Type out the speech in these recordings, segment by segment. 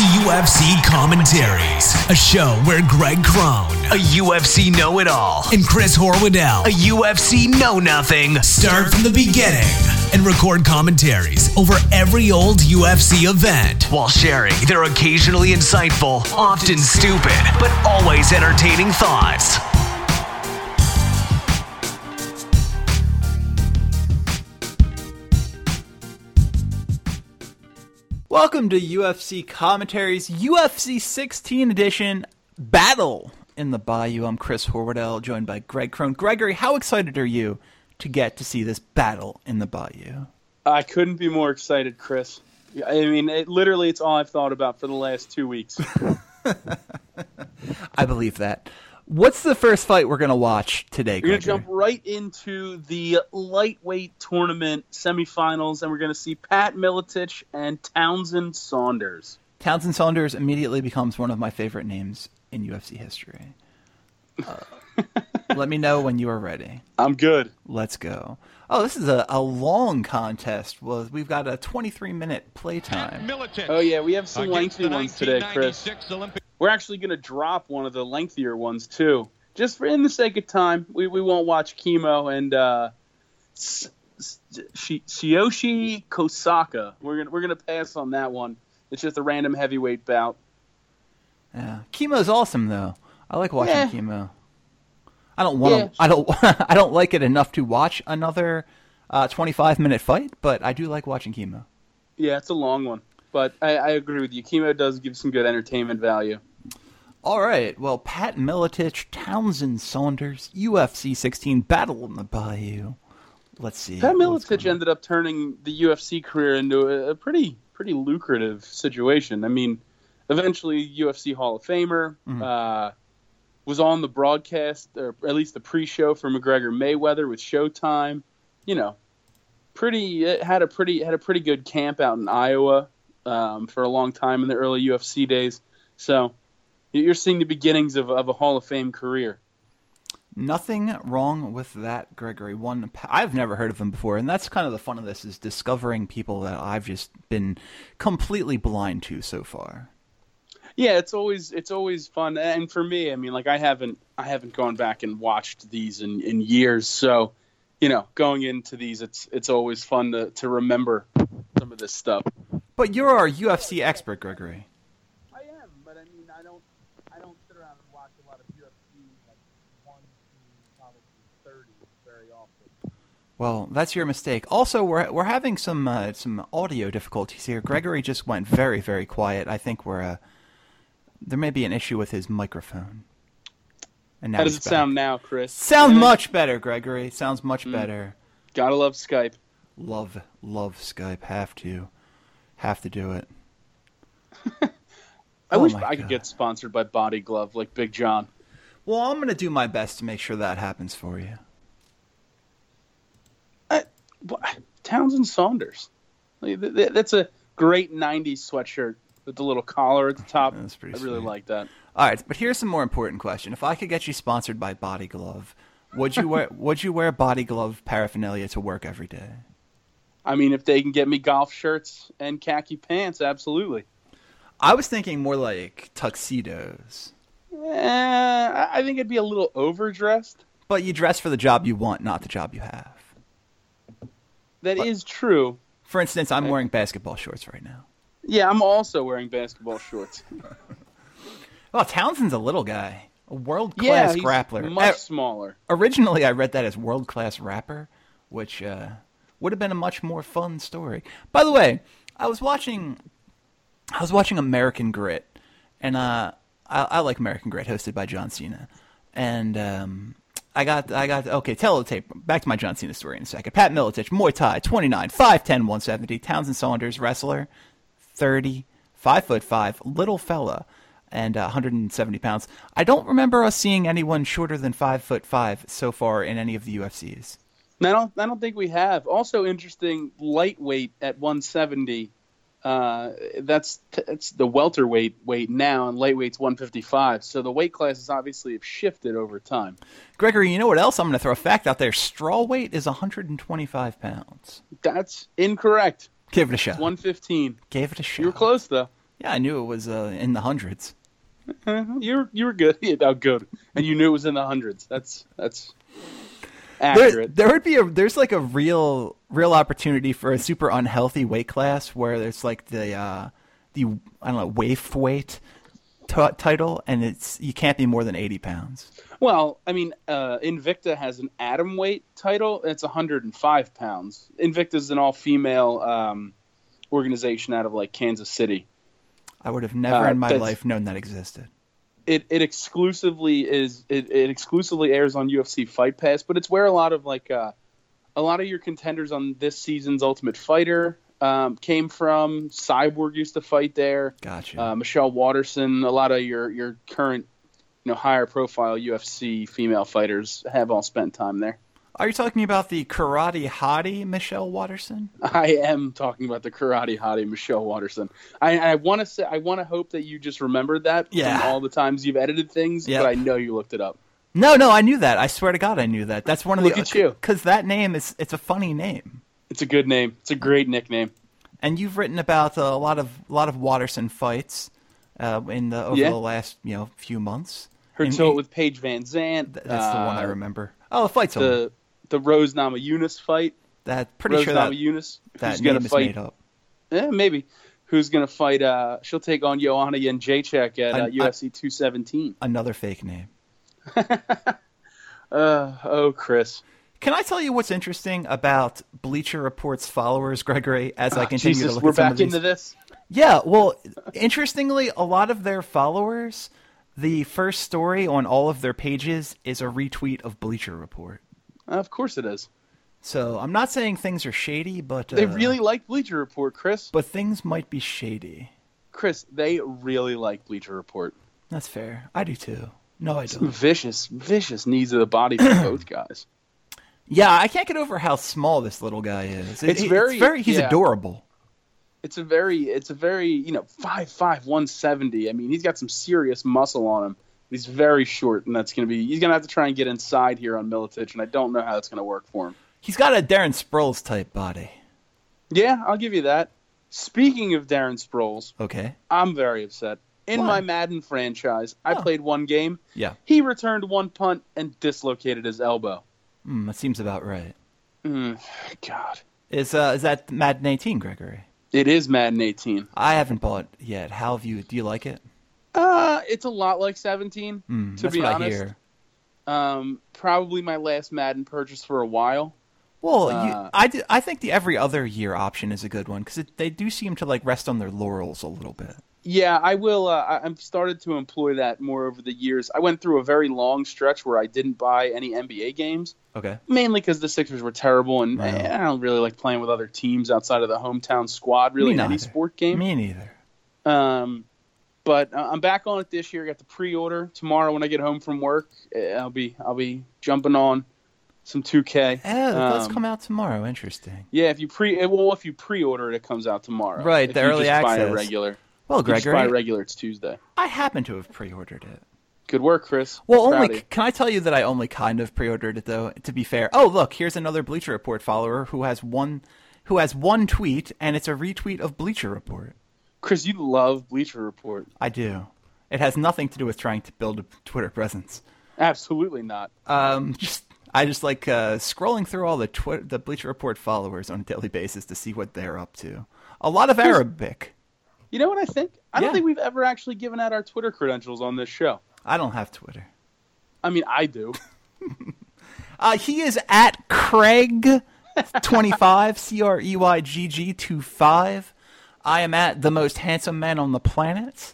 to UFC Commentaries, a show where Greg Crone, a UFC know it all, and Chris Horwoodell, a UFC know nothing, start from the beginning and record commentaries over every old UFC event while sharing their occasionally insightful, often stupid, but always entertaining thoughts. Welcome to UFC Commentaries, UFC 16 edition Battle in the Bayou. I'm Chris Horwoodell, joined by Greg Crone. Gregory, how excited are you to get to see this battle in the Bayou? I couldn't be more excited, Chris. I mean, it, literally, it's all I've thought about for the last two weeks. I believe that. What's the first fight we're going to watch today, We're going to jump right into the lightweight tournament semifinals, and we're going to see Pat Miletich and Townsend Saunders. Townsend Saunders immediately becomes one of my favorite names in UFC history. Uh, let me know when you are ready. I'm good. Let's go. Oh, this is a, a long contest. Well, we've got a 23 minute playtime. Oh, yeah, we have some lengthy ones today, Chris. We're actually going to drop one of the lengthier ones, too. Just for in the sake of time, we, we won't watch Kimo and uh, S- S- Shi- Shiyoshi Kosaka. We're gonna we're gonna pass on that one. It's just a random heavyweight bout. Yeah, Kimo's awesome though. I like watching Yeah. Kimo. I don't want to. Yeah. I don't. I don't like it enough to watch another uh, 25 minute fight, but I do like watching Kimo. Yeah, it's a long one, but I, I agree with you. Kimo does give some good entertainment value. All right. Well, Pat Miletich, Townsend Saunders, UFC 16 Battle in the Bayou. Let's see. Pat what's Miletich going on. ended up turning the UFC career into a, a pretty pretty lucrative situation. I mean, eventually UFC Hall of Famer. Uh, was on the broadcast, or at least the pre-show for McGregor Mayweather with Showtime. You know, pretty it had a pretty had a pretty good camp out in Iowa um, for a long time in the early UFC days. So you're seeing the beginnings of, of a Hall of Fame career. Nothing wrong with that, Gregory. One, I've never heard of him before, and that's kind of the fun of this is discovering people that I've just been completely blind to so far. Yeah, it's always it's always fun, and for me, I mean, like I haven't I haven't gone back and watched these in, in years, so you know, going into these, it's it's always fun to, to remember some of this stuff. But you're our UFC expert, Gregory. I am, but I mean, I don't I don't sit around and watch a lot of UFC like one to probably thirty very often. Well, that's your mistake. Also, we're we're having some uh, some audio difficulties here. Gregory just went very very quiet. I think we're uh, there may be an issue with his microphone. And now How does it sound now, Chris? Mm. much better, Gregory. Sounds much better. Gotta love Skype. Love love Skype. Have to, have to do it. I Oh wish I could God. get sponsored by Body Glove like Big John. Well, I'm gonna do my best to make sure that happens for you. Wha- Townsend Saunders. Like, th- th- That's a great '90s sweatshirt with the little collar at the top. That's pretty I really sweet. like that. All right, but here's some more important question. If I could get you sponsored by Body Glove, would you wear would you wear Body Glove paraphernalia to work every day? I mean, if they can get me golf shirts and khaki pants, absolutely. I was thinking more like tuxedos. Eh, I I think it'd be a little overdressed. But you dress for the job you want, not the job you have. That is But- true. For instance, I'm wearing basketball shorts right now. Yeah, I'm also wearing basketball shorts. Well, Townsend's a little guy, a world class he's grappler. much Uh, smaller. originally, I read that as world class rapper, which uh, would have been a much more fun story. By the way, I was watching, I was watching American Grit, and uh, I, I like American Grit, hosted by John Cena, and um, I got, I got, okay, tell the tape. Back to my John Cena story in a second. Pat Miletich, Muay Thai, 29, 5'10", 170. Townsend Saunders, wrestler, 30, 5 foot 5, little fella. and uh, 170 pounds. I don't remember us seeing anyone shorter than five foot five so far in any of the UFCs. I don't. I don't think we have. Also interesting, lightweight at 170. Uh, that's that's the welterweight weight now, and lightweight's 155. So the weight classes obviously have shifted over time. Gregory, you know what else? I'm going to throw a fact out there. Straw weight is 125 pounds. That's incorrect. Give it a shot. 115. Gave it a shot. You were close though. Yeah, I knew it was uh, in the hundreds. You were you were good. Yeah, oh, good. And you knew it was in the hundreds. That's that's there, accurate. there would be a there's like a real real opportunity for a super unhealthy weight class where there's like the uh, the I don't know waif weight t- title and it's you can't be more than 80 pounds. Well, I mean, uh, Invicta has an atom weight title. It's 105 pounds. Invicta is an all female um, organization out of like Kansas City. I would have never Uh, in my life known that existed. it, it exclusively is it, it exclusively airs on UFC Fight Pass, but it's where a lot of like uh, a lot of your contenders on this season's Ultimate Fighter um, came from. Cyborg used to fight there. Gotcha. Uh, Michelle Waterson. A lot of your your current you know higher profile UFC female fighters have all spent time there. Are you talking about the karate hottie Michelle Waterson? I am talking about the karate hottie Michelle Waterson. I, I want to say I want to hope that you just remembered that Yeah. from all the times you've edited things, Yep. but I know you looked it up. No, no, I knew that. I swear to God, I knew that. That's one of Look the because that name is it's a funny name. It's a good name. It's a great nickname. And you've written about uh, a lot of a lot of Waterson fights uh, in the over Yeah. the last you know few months. Her And- tilt with Paige VanZant. Th- That's the one I uh, remember. Oh, the fight's over. The the Rose Namajunas fight. That pretty Rose sure that Namajunas. that who's name gonna is fight? made up. Yeah, maybe. Who's gonna fight? Uh, she'll take on Joanna Jędrzejczyk at I- uh, I- UFC 217. Another fake name. Uh, oh, Chris. Can I tell you what's interesting about Bleacher Report's followers, Gregory? As I Ah, continue Jesus, to look we're at some back of these. into this. Yeah, well, interestingly, a lot of their followers, the first story on all of their pages is a retweet of Bleacher Report. Uh, of course it is. So I'm not saying things are shady, but uh, They really like Bleacher Report, Chris. but things might be shady. Chris, they really like Bleacher Report. That's fair. I do too. No, I don't. Vicious, vicious needs of the body for both guys. Yeah, I can't get over how small this little guy is. It- It's very- very—he's yeah. adorable. It's a very, it's a very, you know, five five one seventy. I mean, he's got some serious muscle on him. He's very short, and that's going to be. He's going to have to try and get inside here on Miletich, and I don't know how that's going to work for him. He's got a Darren Sproles type body. Yeah, I'll give you that. Speaking of Darren Sproles, Okay. I'm very upset. In Why? my Madden franchise, I Oh. played one game. Yeah. He returned one punt and dislocated his elbow. Mm, that seems about right. Mm, God, Is uh is that Madden 18, Gregory? it is Madden 18. I haven't bought yet. How have you? Do you like it? Uh, it's a lot like 17. Mm, to be honest, um, probably my last Madden purchase for a while. Well, Uh, you, I, I think the every other year option is a good one because they do seem to like rest on their laurels a little bit. Yeah, I will. Uh, I- I've started to employ that more over the years. I went through a very long stretch where I didn't buy any NBA games, Okay. mainly because the Sixers were terrible, and eh, I don't really like playing with other teams outside of the hometown squad. Really, in any sport game. Me neither. Um, but uh, I'm back on it this year. I got the pre-order tomorrow when I get home from work. eh, I'll be I'll be jumping on some 2K. Yeah, let's Um, come out tomorrow. Interesting. Yeah, if you pre eh, well, if you pre-order it, it comes out tomorrow. Right, If the you early just Buy a access. regular. Well, if you just buy a Gregory, regular. It's Tuesday. I happen to have pre-ordered it. Good work, Chris. Well, only can I tell you that I only kind of pre-ordered it though. To be fair, oh look, here's another Bleacher Report follower who has one, who has one tweet, and it's a retweet of Bleacher Report. Chris, you love Bleacher Report. I do. It has nothing to do with trying to build a Twitter presence. Absolutely not. Um, just I just like uh, scrolling through all the Twitter, the Bleacher Report followers on a daily basis to see what they're up to. A lot of Arabic. You know what I think? I don't think we've ever actually given out our Twitter credentials on this show. I don't have Twitter. I mean, I do. Uh, he is at Craig25, C R E Y G G 2 5. I am at the most handsome man on the planet.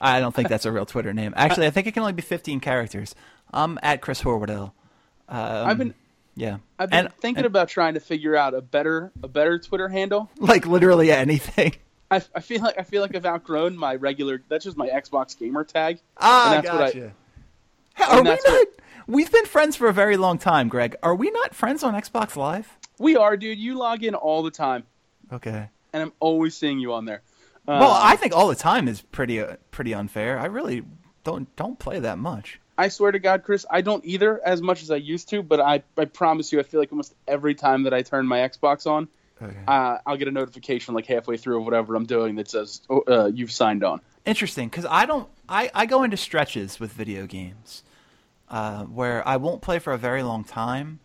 I don't think that's a real Twitter name. Actually, I think it can only be fifteen characters. I'm at Chris Horwardell. Um, I've been yeah, I've been and, thinking and, about trying to figure out a better a better Twitter handle. like literally anything. I, I feel like I feel like I've outgrown my regular. That's just my Xbox gamer tag. Ah, and that's what I- gotcha. Hey, Are we not? What, we've been friends for a very long time, Greg. Are we not friends on Xbox Live? We are, dude. You log in all the time, Okay. and I'm always seeing you on there. well, Um, I think all the time is pretty uh, pretty unfair. I really don't don't play that much. I swear to God, Chris, I don't either as much as I used to, but I, I promise you, I feel like almost every time that I turn my Xbox on, Okay. uh, I'll get a notification like halfway through of whatever I'm doing that says oh, uh, you've signed on. Interesting, because I don't. I, I go into stretches with video games, uh, where I won't play for a very long time,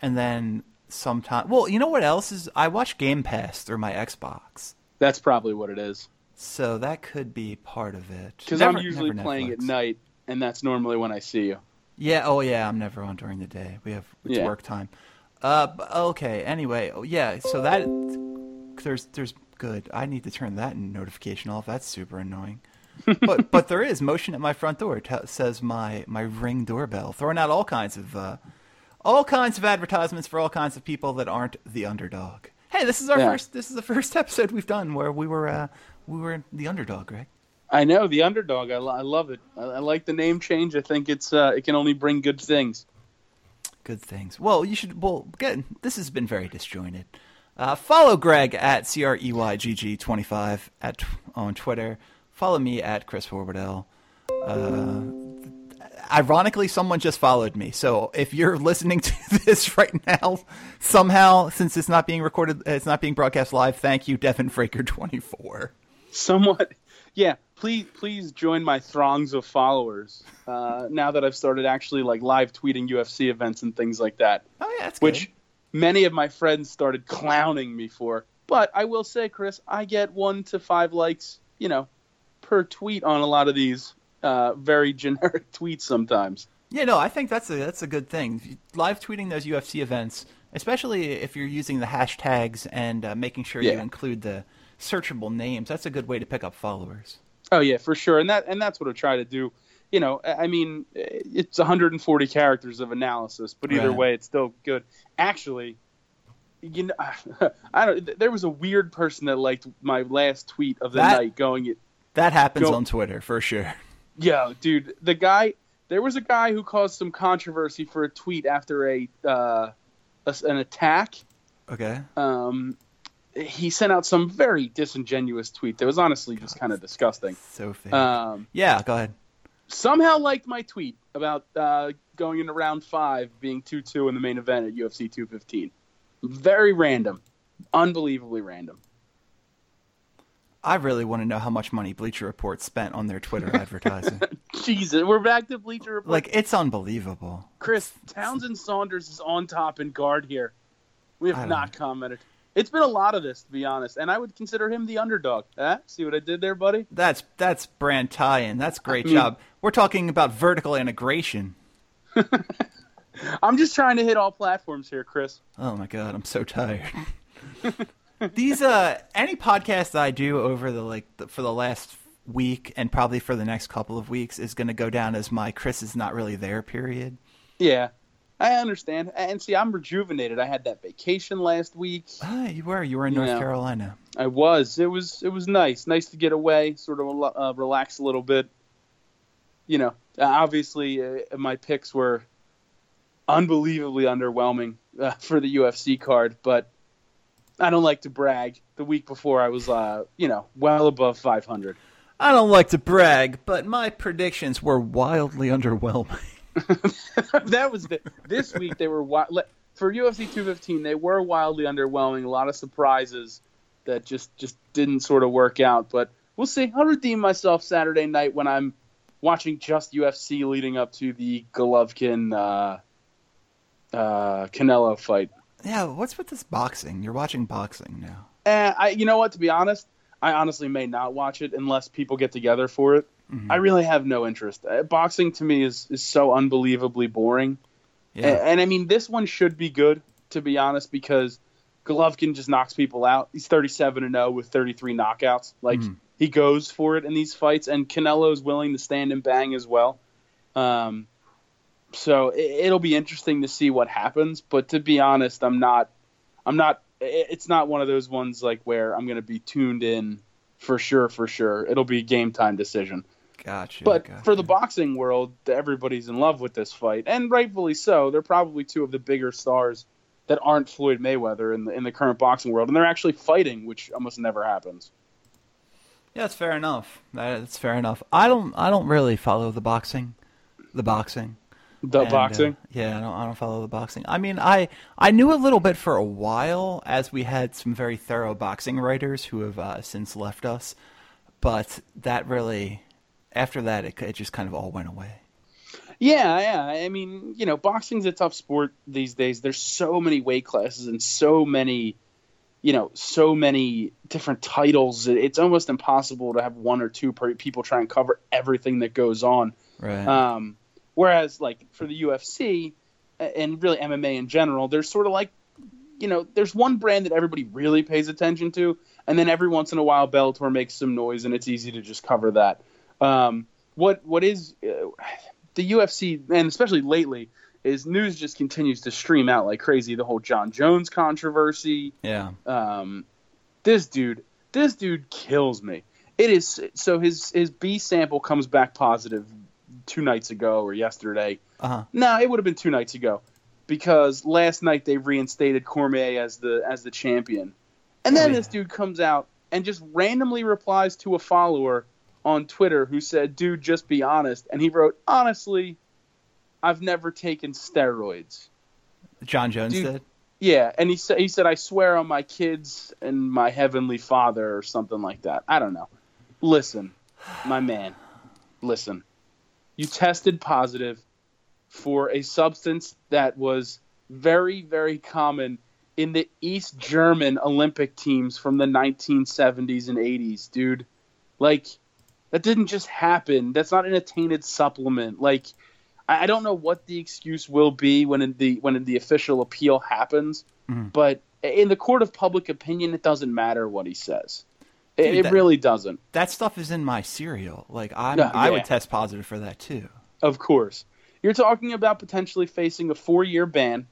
and then sometime. Well, you know what else is? I watch Game Pass through my Xbox, That's probably what it is. so that could be part of it. Because I'm usually playing at night, and that's normally when I see you. Yeah. Oh, yeah. I'm never on during the day. We have it's Yeah. work time. Uh. Okay. Anyway. oh, Yeah. So that there's there's good. I need to turn that notification off. That's super annoying. but but there is motion at my front door. T- says my my ring doorbell, throwing out all kinds of uh, all kinds of advertisements for all kinds of people that aren't the underdog. Hey, this is our Yeah. first. This is the first episode we've done where we were uh, we were the underdog, Greg. I know the underdog. I, lo- I love it. I, I like the name change. I think it's uh, it can only bring good things. Good things. Well, you should. Well, good. This has been very disjointed. Uh, follow Greg at c r e y g g twenty five at on Twitter. Follow me at Chris Forwardell. Uh, ironically, someone just followed me. So if you're listening to this right now, somehow, since it's not being recorded, it's not being broadcast live. Thank you, Devin Fraker twenty four. Somewhat, yeah. Please, please join my throngs of followers. Uh, now that I've started actually like live tweeting UFC events and things like that, Oh yeah, that's which good. many of my friends started clowning me for. But I will say, Chris, I get one to five likes, you know, per tweet on a lot of these uh, very generic tweets sometimes. Yeah, no, I think that's a that's a good thing. Live tweeting those UFC events, especially if you're using the hashtags and uh, making sure you include the searchable names. That's a good way to pick up followers. Oh yeah, for sure, and that and that's what I try to do. You know, I mean, it's 140 characters of analysis, but either Right. way, it's still good. Actually, you know, I don't. There was a weird person that liked my last tweet of the That- night, going, That happens Go- on Twitter for sure. "Yo, dude, the guy." There was a guy who caused some controversy for a tweet after a, uh, a an attack. Okay. Um, he sent out some very disingenuous tweet that was honestly just kind of disgusting. So fake. Um, yeah, go ahead. somehow liked my tweet about uh, going into round five being 2 2 in the main event at UFC 215. Very random. Unbelievably random. I really want to know how much money Bleacher Report spent on their Twitter advertising. Jesus, we're back to Bleacher Report. like it's unbelievable. Chris, Townsend Saunders is on top in guard here. We have not commented. It's been a lot of this, to be honest, and I would consider him the underdog. Huh? See what I did there, buddy? That's that's brand tie-in. That's great mean- job. We're talking about vertical integration. I'm just trying to hit all platforms here, Chris. Oh my god, I'm so tired. These uh any podcast I do over the like the, for the last week and probably for the next couple of weeks is going to go down as my Chris is not really there period. Yeah, I understand. And see, I'm rejuvenated. I had that vacation last week. Ah, you were you were in North Yeah. Carolina. I was. It was. It was nice. Nice to get away, sort of uh, relax a little bit. You know, uh, obviously, uh, my picks were unbelievably underwhelming uh, for the UFC card, but I don't like to brag. The week before, I was, uh, you know, well above 500. I don't like to brag, but my predictions were wildly underwhelming. that was the, this week. They were for UFC 215. They were wildly underwhelming. A lot of surprises that just just didn't sort of work out. But we'll see. I'll redeem myself Saturday night when I'm watching just UFC leading up to the Golovkin uh, uh, Canelo fight. Yeah, what's with this boxing? You're watching boxing now. Eh, I, you know what? To be honest, I honestly may not watch it unless people get together for it. I really have no interest. Uh, boxing to me is is so unbelievably boring. Yeah. And, and I mean, this one should be good, to be honest, because Golovkin just knocks people out. He's 37 and 0 with 33 knockouts. Like he goes for it in these fights, and Canelo is willing to stand and bang as well. Um, so it, it'll be interesting to see what happens. But to be honest, I'm not. I'm not. It's not one of those ones like where I'm going to be tuned in for sure, for sure. It'll be game time decision. Gotcha. But gotcha. for the boxing world, everybody's in love with this fight, and rightfully so. They're probably two of the bigger stars that aren't Floyd Mayweather in the in the current boxing world, and they're actually fighting, which almost never happens. Yeah, that's fair enough. That's fair enough. I don't. I don't really follow the boxing. The boxing. The And, uh, boxing. yeah, I don't. I don't follow the boxing. I mean, I I knew a little bit for a while, as we had some very thorough boxing writers who have uh, since left us. But that really, after that, it it just kind of all went away. Yeah, yeah. I mean, you know, boxing's a tough sport these days. There's so many weight classes and so many, you know, so many different titles. It's almost impossible to have one or two per- people try and cover everything that goes on. Right. Um, whereas, like for the UFC and really MMA in general, there's sort of like, you know, there's one brand that everybody really pays attention to, and then every once in a while Bellator makes some noise, and it's easy to just cover that. Um, what what is uh, the UFC, and especially lately, is news just continues to stream out like crazy. The whole Jon Jones controversy, yeah. um, this dude, this dude kills me. It is so his his B sample comes back positive two nights ago or yesterday. Uh huh. No, it would have been two nights ago because last night they reinstated Cormier as the as the champion, and then Oh, yeah. this dude comes out and just randomly replies to a follower on Twitter who said, "Dude, just be honest," and he wrote, "Honestly, I've never taken steroids." Jon Jones Dude, did. Yeah, and he said he said I swear on my kids and my heavenly father or something like that. I don't know. Listen, my man. Listen. You tested positive for a substance that was very very common in the East German Olympic teams from the 1970s and 80s, dude. Like that didn't just happen. That's not an attainted supplement. Like I I don't know what the excuse will be when in the when the official appeal happens, Mhm. but in the court of public opinion, it doesn't matter what he says. It, Dude, it that- really doesn't. That stuff is in my cereal. Like I'm, Yeah, I would test positive for that too. Of course, you're talking about potentially facing a four-year ban.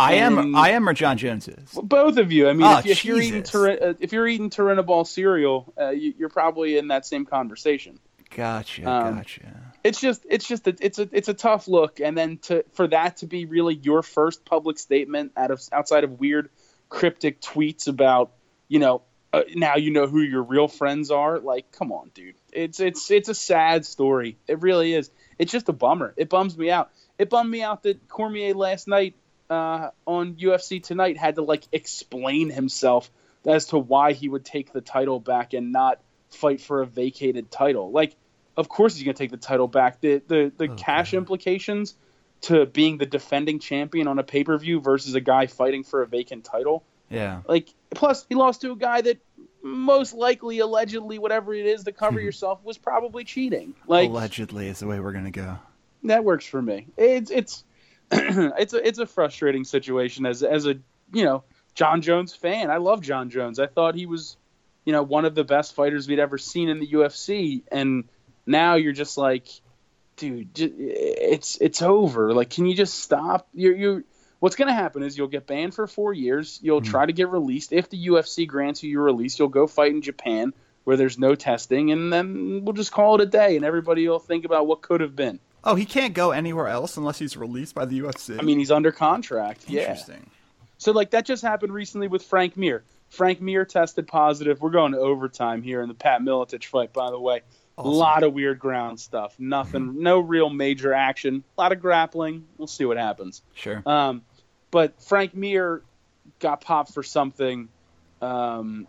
I am. I am, or Jon Jones is. Both of you. I mean, Oh, if, if you're eating. Turin- uh, if you're eating Turinabol cereal, uh, you, you're probably in that same conversation. Gotcha. Um, gotcha. It's just it's just a, it's a it's a tough look, and then to for that to be really your first public statement out of outside of weird cryptic tweets about you know uh, now you know who your real friends are. Like, come on, dude. It's it's it's a sad story. It really is. It's just a bummer. It bums me out. It bummed me out that Cormier last night uh, on UFC tonight had to like explain himself as to why he would take the title back and not fight for a vacated title. Like, of course he's gonna take the title back. The the the Oh, cash God. implications to being the defending champion on a pay per view versus a guy fighting for a vacant title. Yeah. Like, plus he lost to a guy that most likely, allegedly, whatever it is to cover yourself was probably cheating. Like Allegedly is the way we're gonna go. that works for me. It's it's it's a it's a frustrating situation as as a you know Jon Jones fan. I love Jon Jones. I thought he was you know one of the best fighters we'd ever seen in the UFC, and now you're just like, dude, it's it's over. Like, can you just stop? You're you. What's going to happen is you'll get banned for four years. You'll hmm. try to get released. If the UFC grants you your release, you'll go fight in Japan where there's no testing, and then we'll just call it a day, and everybody will think about what could have been. Oh, he can't go anywhere else unless he's released by the UFC. I mean, he's under contract. Yeah. interesting. So like that just happened recently with Frank Mir. Frank Mir tested positive. We're going to overtime here in the Pat Miletich fight, by the way. A lot of weird ground stuff. Nothing, no real major action. A lot of grappling. We'll see what happens. Sure. Um, but Frank Mir got popped for something. Um,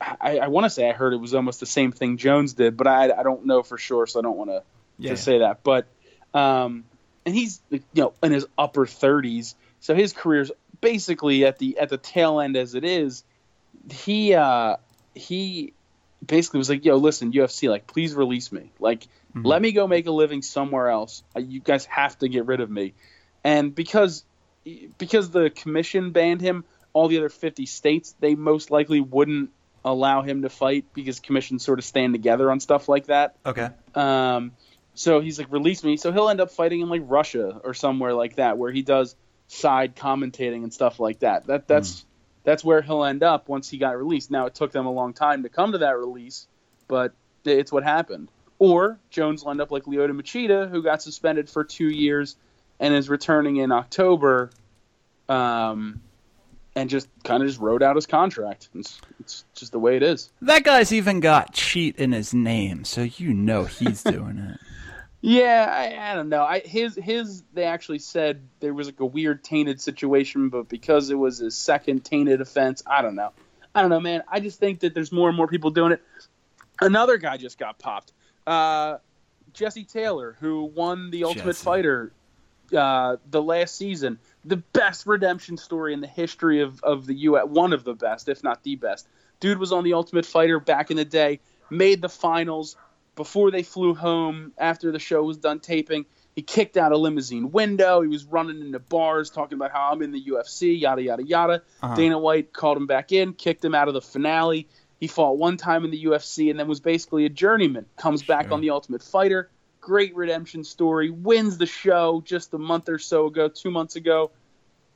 I, I want to say I heard it was almost the same thing Jones did, but I, I don't know for sure, so I don't want to Yeah. to say that. But um, and he's you know in his upper 30s, so his career's basically at the at the tail end as it is. He uh, he basically was like, "Yo, listen, UFC, like, please release me. Like, Mhm. let me go make a living somewhere else. Uh, You guys have to get rid of me." And because because the commission banned him, all the other 50 states they most likely wouldn't allow him to fight because commissions sort of stand together on stuff like that. Okay. Um, so he's like, release me. So he'll end up fighting in like Russia or somewhere like that, where he does side commentating and stuff like that. That that's that's where he'll end up once he got released. Now it took them a long time to come to that release, but it's what happened. Or Jones will end up like Lyoto Machida, who got suspended for two years and is returning in October, um, and just kind of just wrote out his contract. It's, it's just the way it is. That guy's even got cheat in his name, so you know he's doing it. Yeah, I, I don't know. I, his his they actually said there was like a weird tainted situation, but because it was his second tainted offense, I don't know. I don't know, man. I just think that there's more and more people doing it. Another guy just got popped. Uh, Jesse Taylor, who won the Ultimate Jesse. Fighter uh, the last season, the best redemption story in the history of, of the U.S. One of the best, if not the best. Dude was on the Ultimate Fighter back in the day, made the finals before they flew home. After the show was done taping, he kicked out a limousine window. He was running into bars talking about how I'm in the UFC, yada yada yada. Uh-huh. Dana White called him back in, kicked him out of the finale. He fought one time in the UFC and then was basically a journeyman. Comes back on the Ultimate Fighter. Great redemption story. Wins the show just a month or so ago, two months ago.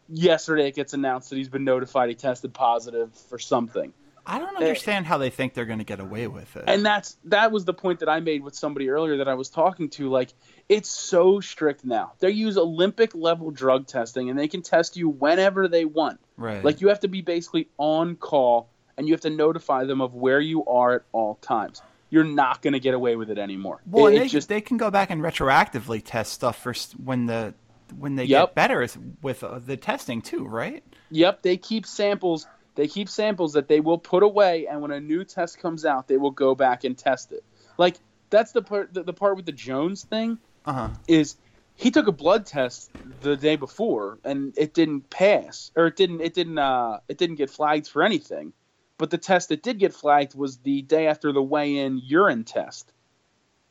Yesterday, it gets announced that he's been notified he tested positive for something. I don't understand how they think they're going to get away with it. And that's that was the point that I made with somebody earlier that I was talking to. Like, it's so strict now. They use Olympic level drug testing, and they can test you whenever they want. right. Like, you have to be basically on call, and you have to notify them of where you are at all times. You're not going to get away with it anymore. well, It- and it they, just they can go back and retroactively test stuff for when the when they Yep. get better with uh, the testing too, right? Yep, they keep samples. They keep samples that they will put away, and when a new test comes out, they will go back and test it. Like that's the part. The, the part with the Jones thing Uh huh. is he took a blood test the day before, and it didn't pass, or it didn't. It didn't. Uh, it didn't get flagged for anything. But the test that did get flagged was the day after the weigh-in urine test.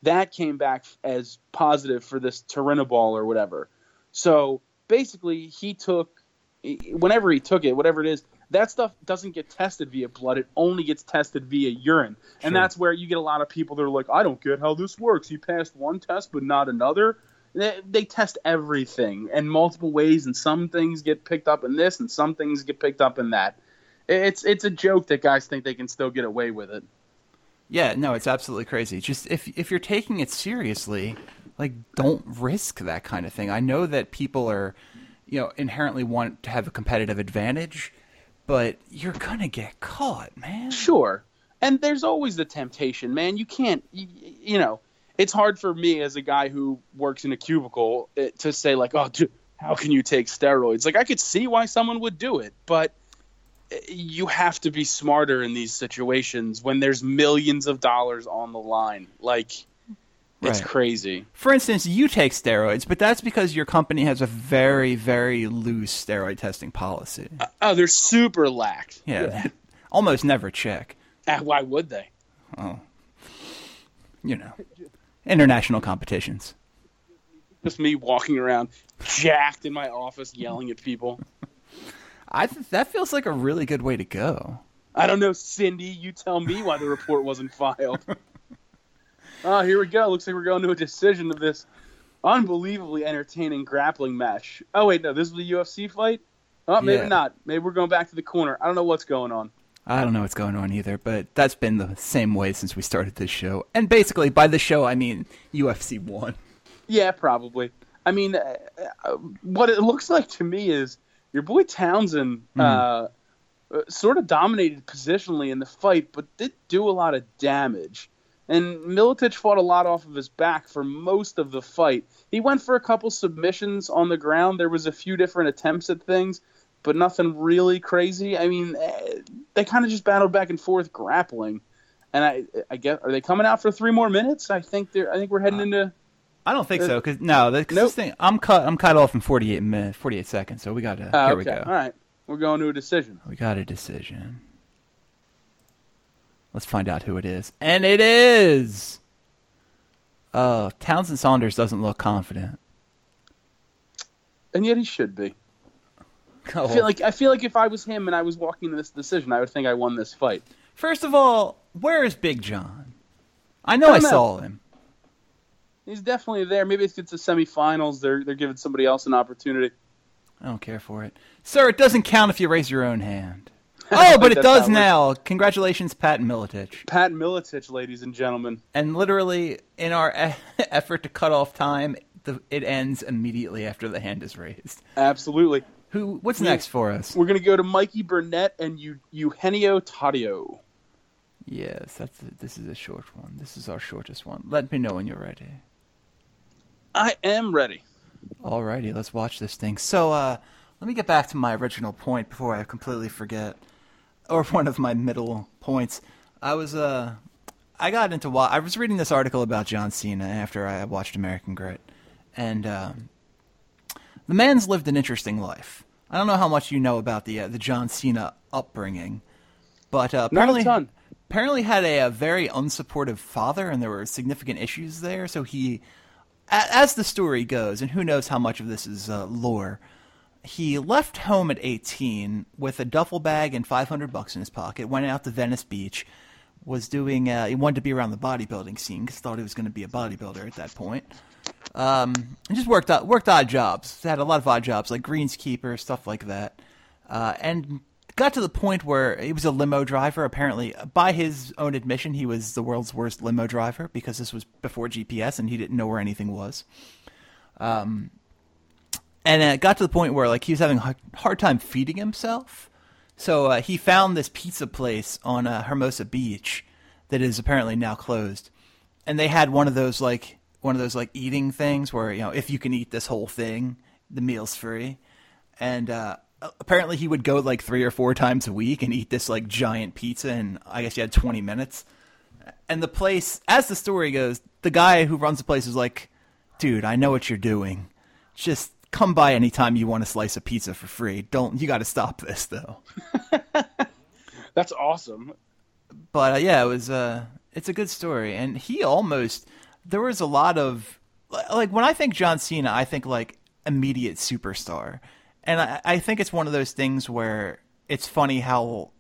That came back as positive for this Turinabol or whatever. So basically, he took whenever he took it, whatever it is, that stuff doesn't get tested via blood. It only gets tested via urine, and that's where you get a lot of people that are like, "I don't get how this works. He passed one test but not another." They, they test everything in multiple ways, and some things get picked up in this, and some things get picked up in that. It's it's a joke that guys think they can still get away with it. Yeah, no, it's absolutely crazy. Just if if you're taking it seriously, like don't risk that kind of thing. I know that people are, you know, inherently want to have a competitive advantage, but you're gonna get caught, man. Sure. And there's always the temptation, man. You can't, you, you know, it's hard for me as a guy who works in a cubicle eh, to say, like, oh, dude, how can you take steroids? Like, I could see why someone would do it, but eh, you have to be smarter in these situations when there's millions of dollars on the line. Like, it's Right. crazy. For instance, you take steroids, but that's because your company has a very, very loose steroid testing policy. Oh, they're super lax. Yeah, almost never check. Ah, Why would they? Oh, you know, international competitions. Just me walking around jacked in my office yelling at people. I th- that feels like a really good way to go. I don't know, Cindy. You tell me why the report wasn't filed. oh, here we go. Looks like we're going to a decision of this unbelievably entertaining grappling match. Oh wait, no, this is the UFC fight. Oh, maybe Yeah. not. Maybe we're going back to the corner. I don't know what's going on. I don't know what's going on either, but that's been the same way since we started this show. And basically, by the show, I mean UFC one. Yeah, probably. I mean, uh, uh, what it looks like to me is your boy Townsend uh, uh, sort of dominated positionally in the fight, but did do a lot of damage. And Miletich fought a lot off of his back for most of the fight. He went for a couple submissions on the ground. There was a few different attempts at things, but nothing really crazy. I mean, eh, they kind of just battled back and forth grappling. And I, I guess, are they coming out for three more minutes? I think they're. I think we're heading into. I don't think Uh, so, because no, the, 'cause nope. this thing, I'm cut. I'm cut off in 48 minutes, 48 seconds. So we got to. Oh, here okay, we go. all right. We're going to a decision. We got a decision. Let's find out who it is, and it is. Uh, Townsend Saunders doesn't look confident. and yet he should be. Oh. I feel like I feel like if I was him and I was walking into this decision, I would think I won this fight. First of all, where is Big John? I know I, I know. saw him. He's definitely there. Maybe it's the semifinals, they're they're giving somebody else an opportunity. I don't care for it, sir. It doesn't count if you raise your own hand. Oh, but it does now. Congratulations, Pat Miletich. Pat Miletich, ladies and gentlemen. And literally, in our e- effort to cut off time, the, it ends immediately after the hand is raised. Absolutely. Who? What's next for us? We're going to go to Mikey Burnett and Eu- Eugenio Tadeu. Yes, that's this is a short one. This is our shortest one. Let me know when you're ready. I am ready. Alrighty, let's watch this thing. So, uh, let me get back to my original point before I completely forget, or one of my middle points. I was, uh, I got into I was reading this article about John Cena after I watched American Grit, and um, the man's lived an interesting life. I don't know how much you know about the uh, the John Cena upbringing, but uh, apparently, apparently had a, a very unsupportive father, and there were significant issues there. So he, a- as the story goes, and who knows how much of this is uh, lore, he left home at 18 with a duffel bag and 500 bucks in his pocket. Went out to Venice Beach, was doing. Uh, he wanted to be around the bodybuilding scene because thought he was going to be a bodybuilder at that point. Um, and just worked worked odd jobs. Had a lot of odd jobs like greenskeeper stuff like that, uh, and got to the point where he was a limo driver. Apparently, by his own admission, he was the world's worst limo driver because this was before GPS and he didn't know where anything was. Um, and it got to the point where like he was having a hard- time feeding himself. So uh, he found this pizza place on uh, Hermosa Beach that is apparently now closed, and they had one of those like one of those like eating things where you know if you can eat this whole thing, the meal's free, and uh, apparently he would go like three or four times a week and eat this like giant pizza, and I guess you had twenty minutes. And the place, as the story goes, the guy who runs the place is like, "Dude, I know what you're doing. Just come by anytime you want a slice of pizza for free. Don't you got to stop this though." That's awesome. but uh, yeah, it was uh, it's a good story, and he almost there was a lot of like when I think John Cena, I think like immediate superstar, and I, I think it's one of those things where it's funny how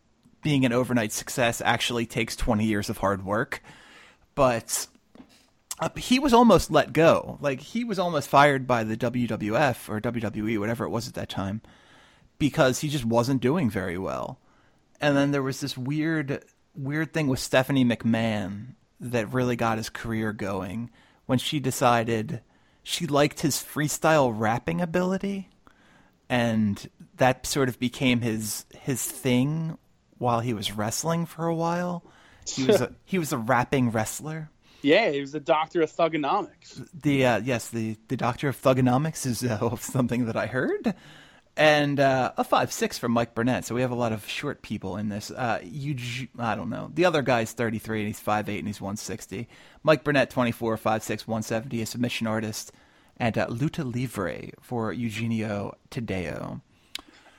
being an overnight success actually takes twenty years of hard work, but. Uh, he was almost let go. Like he was almost fired by the WWF or WWE, whatever it was at that time, because he just wasn't doing very well. And then there was this weird weird thing with Stephanie McMahon that really got his career going when she decided she liked his freestyle rapping ability and that sort of became his his thing while he was wrestling for a while. He was a, he was a rapping wrestler Yeah, he was the doctor of thuganomics. the uh, yes the the doctor of thuganomics is uh, something that I heard, and uh, a five six from Mike Burnett. So we have a lot of short people in this. Uh, Eug- I don't know. The other guy's thirty three and he's five eight and he's one sixty. Mike Burnett 24, 5'6", 170, a submission artist, and uh, Luta Livre for Eugenio Tadeu.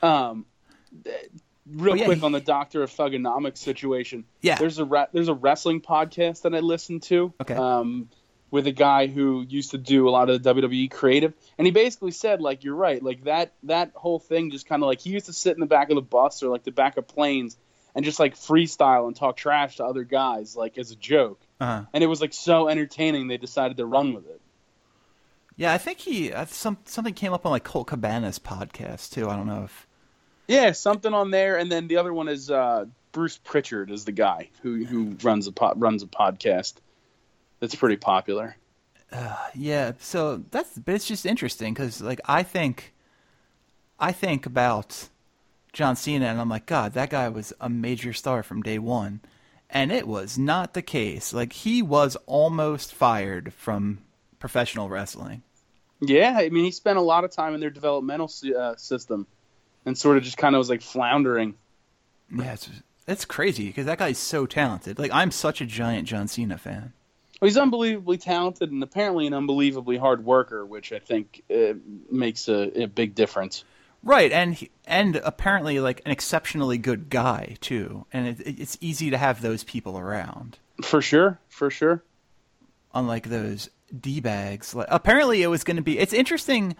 Um, real Oh, yeah, quick he- on the Doctor of Thuganomics situation. Yeah. there's a ra- there's a wrestling podcast that I listen to. Okay. Um, with a guy who used to do a lot of the WWE creative, and he basically said like you're right, like that that whole thing just kind of like he used to sit in the back of the bus or like the back of planes and just like freestyle and talk trash to other guys like as a joke, Uh-huh. and it was like so entertaining they decided to run with it. Yeah, I think he uh, some something came up on like Colt Cabana's podcast too. I don't know if Yeah, something on there, and then the other one is uh, Bruce Prichard is the guy who who runs a po- runs a podcast that's pretty popular. Uh, Yeah, so that's but it's just interesting because like I think, I think about John Cena and I'm like, God, that guy was a major star from day one, and it was not the case. Like he was almost fired from professional wrestling. Yeah, I mean he spent a lot of time in their developmental uh, system, and sort of just kind of was like floundering. Yeah, it's it's crazy because that guy's so talented. Like I'm such a giant John Cena fan. Well, he's unbelievably talented and apparently an unbelievably hard worker, which I think uh, makes a, a big difference. Right, and he, and apparently like an exceptionally good guy too, and it, it's easy to have those people around. For sure, for sure. unlike those d bags. Like, apparently, it was going to be. It's interesting.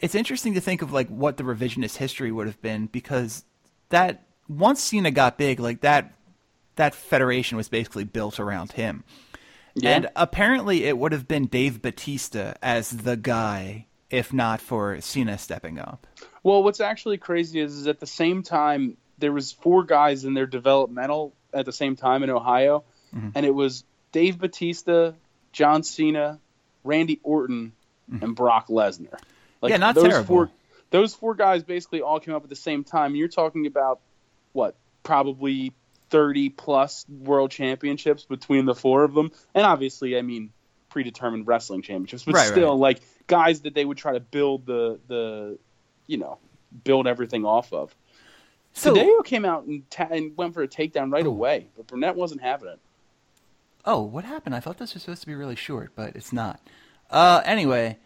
It's interesting to think of like what the revisionist history would have been because that once Cena got big, like that that federation was basically built around him. Yeah. And apparently, it would have been Dave Batista as the guy if not for Cena stepping up. Well, what's actually crazy is, is at the same time there was four guys in their developmental at the same time in Ohio, Mm-hmm. and it was Dave Batista, John Cena, Randy Orton, and Brock Lesnar. Like. Yeah, not those terrible. Four, those four guys basically all came up at the same time. You're talking about what, probably 30 plus world championships between the four of them, and obviously, I mean, predetermined wrestling championships, but Right, still, right. like guys that they would try to build the the, you know, build everything off of. So, Hideo came out and, ta- and went for a takedown right Oh. away, but Burnett wasn't having it. oh, what happened? I thought this was supposed to be really short, but it's not. Uh, anyway,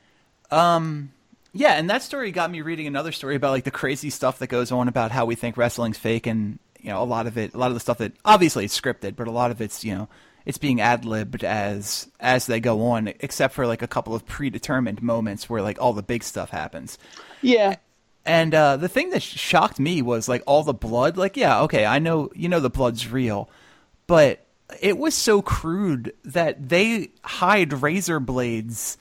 um, yeah, and that story got me reading another story about like the crazy stuff that goes on about how we think wrestling's fake, and you know, a lot of it, a lot of the stuff that obviously it's scripted, but a lot of it's you know, it's being ad libbed as as they go on, except for like a couple of predetermined moments where like all the big stuff happens. Yeah, And uh, the thing that shocked me was like all the blood. Like, yeah, okay, I know you know the blood's real, but it was so crude that they hide razor blades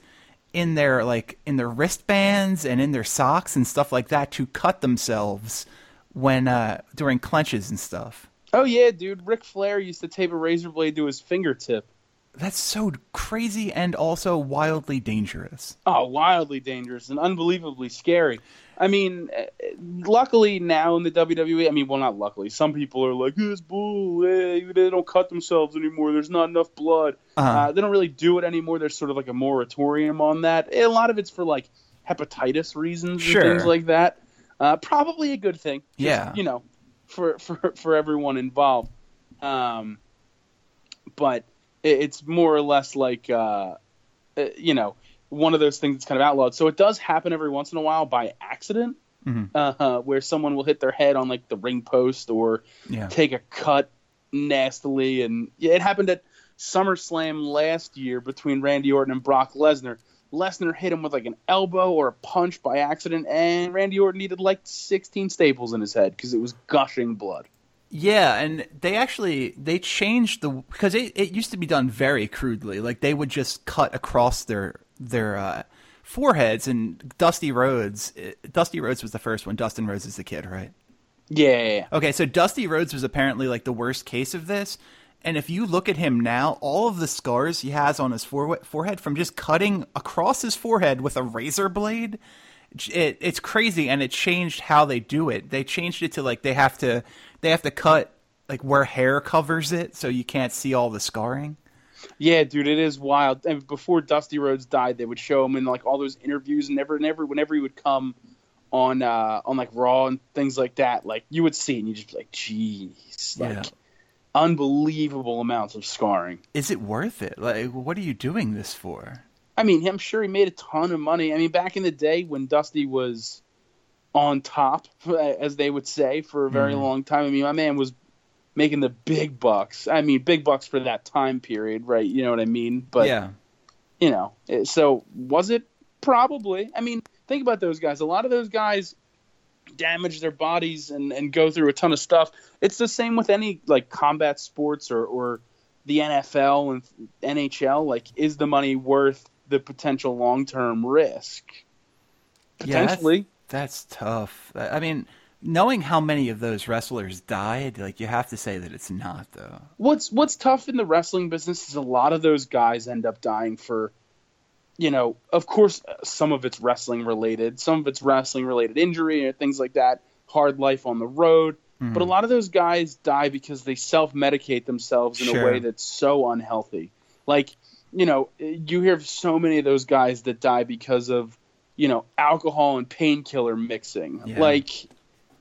in their like in their wristbands and in their socks and stuff like that to cut themselves when uh during clenches and stuff. Oh yeah, dude. Ric Flair used to tape a razor blade to his fingertip. That's so crazy and also wildly dangerous. Oh, wildly dangerous and unbelievably scary. I mean, eh, luckily now in the WWE, I mean, well, not luckily. Some people are like, "It's bull. eh, They don't cut themselves anymore. There's not enough blood." Uh-huh. Uh, they don't really do it anymore. There's sort of like a moratorium on that. A lot of it's for like hepatitis reasons Sure. and things like that. Uh, probably a good thing. Just, Yeah. You know, for for for everyone involved. Um, but it, it's more or less like uh, uh, you know one of those things that's kind of outlawed. So it does happen every once in a while by accident, Mhm. uh, where someone will hit their head on like the ring post or Yeah. take a cut nastily. And yeah, it happened at SummerSlam last year between Randy Orton and Brock Lesnar. Lesnar hit him with like an elbow or a punch by accident, and Randy Orton needed like 16 staples in his head because it was gushing blood. Yeah, and they actually they changed the because it, it used to be done very crudely. Like they would just cut across their their uh, foreheads. And Dusty Rhodes, uh, Dusty Rhodes was the first one. Dustin Rhodes is the kid, right? Yeah, yeah, yeah. Okay, so Dusty Rhodes was apparently like the worst case of this. And if you look at him now, all of the scars he has on his fore- forehead from just cutting across his forehead with a razor blade, it, it's crazy. And it changed how they do it. They changed it to like they have to they have to cut like where hair covers it, so you can't see all the scarring. Yeah, dude, it is wild. And before Dusty Rhodes died, they would show him in like all those interviews, and never, never, whenever he would come on, uh, on like Raw and things like that, like you would see, it and you just be like, "Jeez, like Yeah. unbelievable amounts of scarring." Is it worth it? Like, what are you doing this for? I mean, I'm sure he made a ton of money. I mean, back in the day when Dusty was on top, as they would say, for a very Mhm. long time. I mean, my man was making the big bucks. I mean, big bucks for that time period, right? You know what I mean? But yeah, you know, it- so was it probably? I mean, think about those guys. A lot of those guys damage their bodies and, and go through a ton of stuff. It's the same with any like combat sports or, or the NFL and NHL. Like, is the money worth the potential long term risk? Yeah, that's- Potentially. That's tough. I mean, knowing how many of those wrestlers died, like you have to say that it's not though. what's what's tough in the wrestling business is a lot of those guys end up dying for you know of course some of it's wrestling related some of it's wrestling related injury and things like that hard life on the road Mm-hmm. but a lot of those guys die because they self-medicate themselves in Sure. a way that's so unhealthy like you know you hear of so many of those guys that die because of you know alcohol and painkiller mixing Yeah. like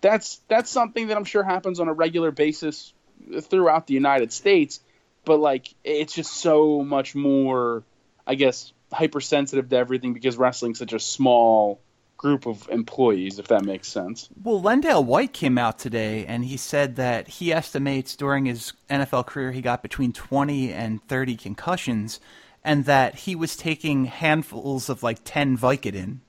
that's that's something that I'm sure happens on a regular basis throughout the United States, but like it's just so much more, I guess, hypersensitive to everything because wrestling's such a small group of employees, if that makes sense. Well, LenDale White came out today and he said that he estimates during his NFL career he got between 20 and 30 concussions and that he was taking handfuls of like 10 Vicodin.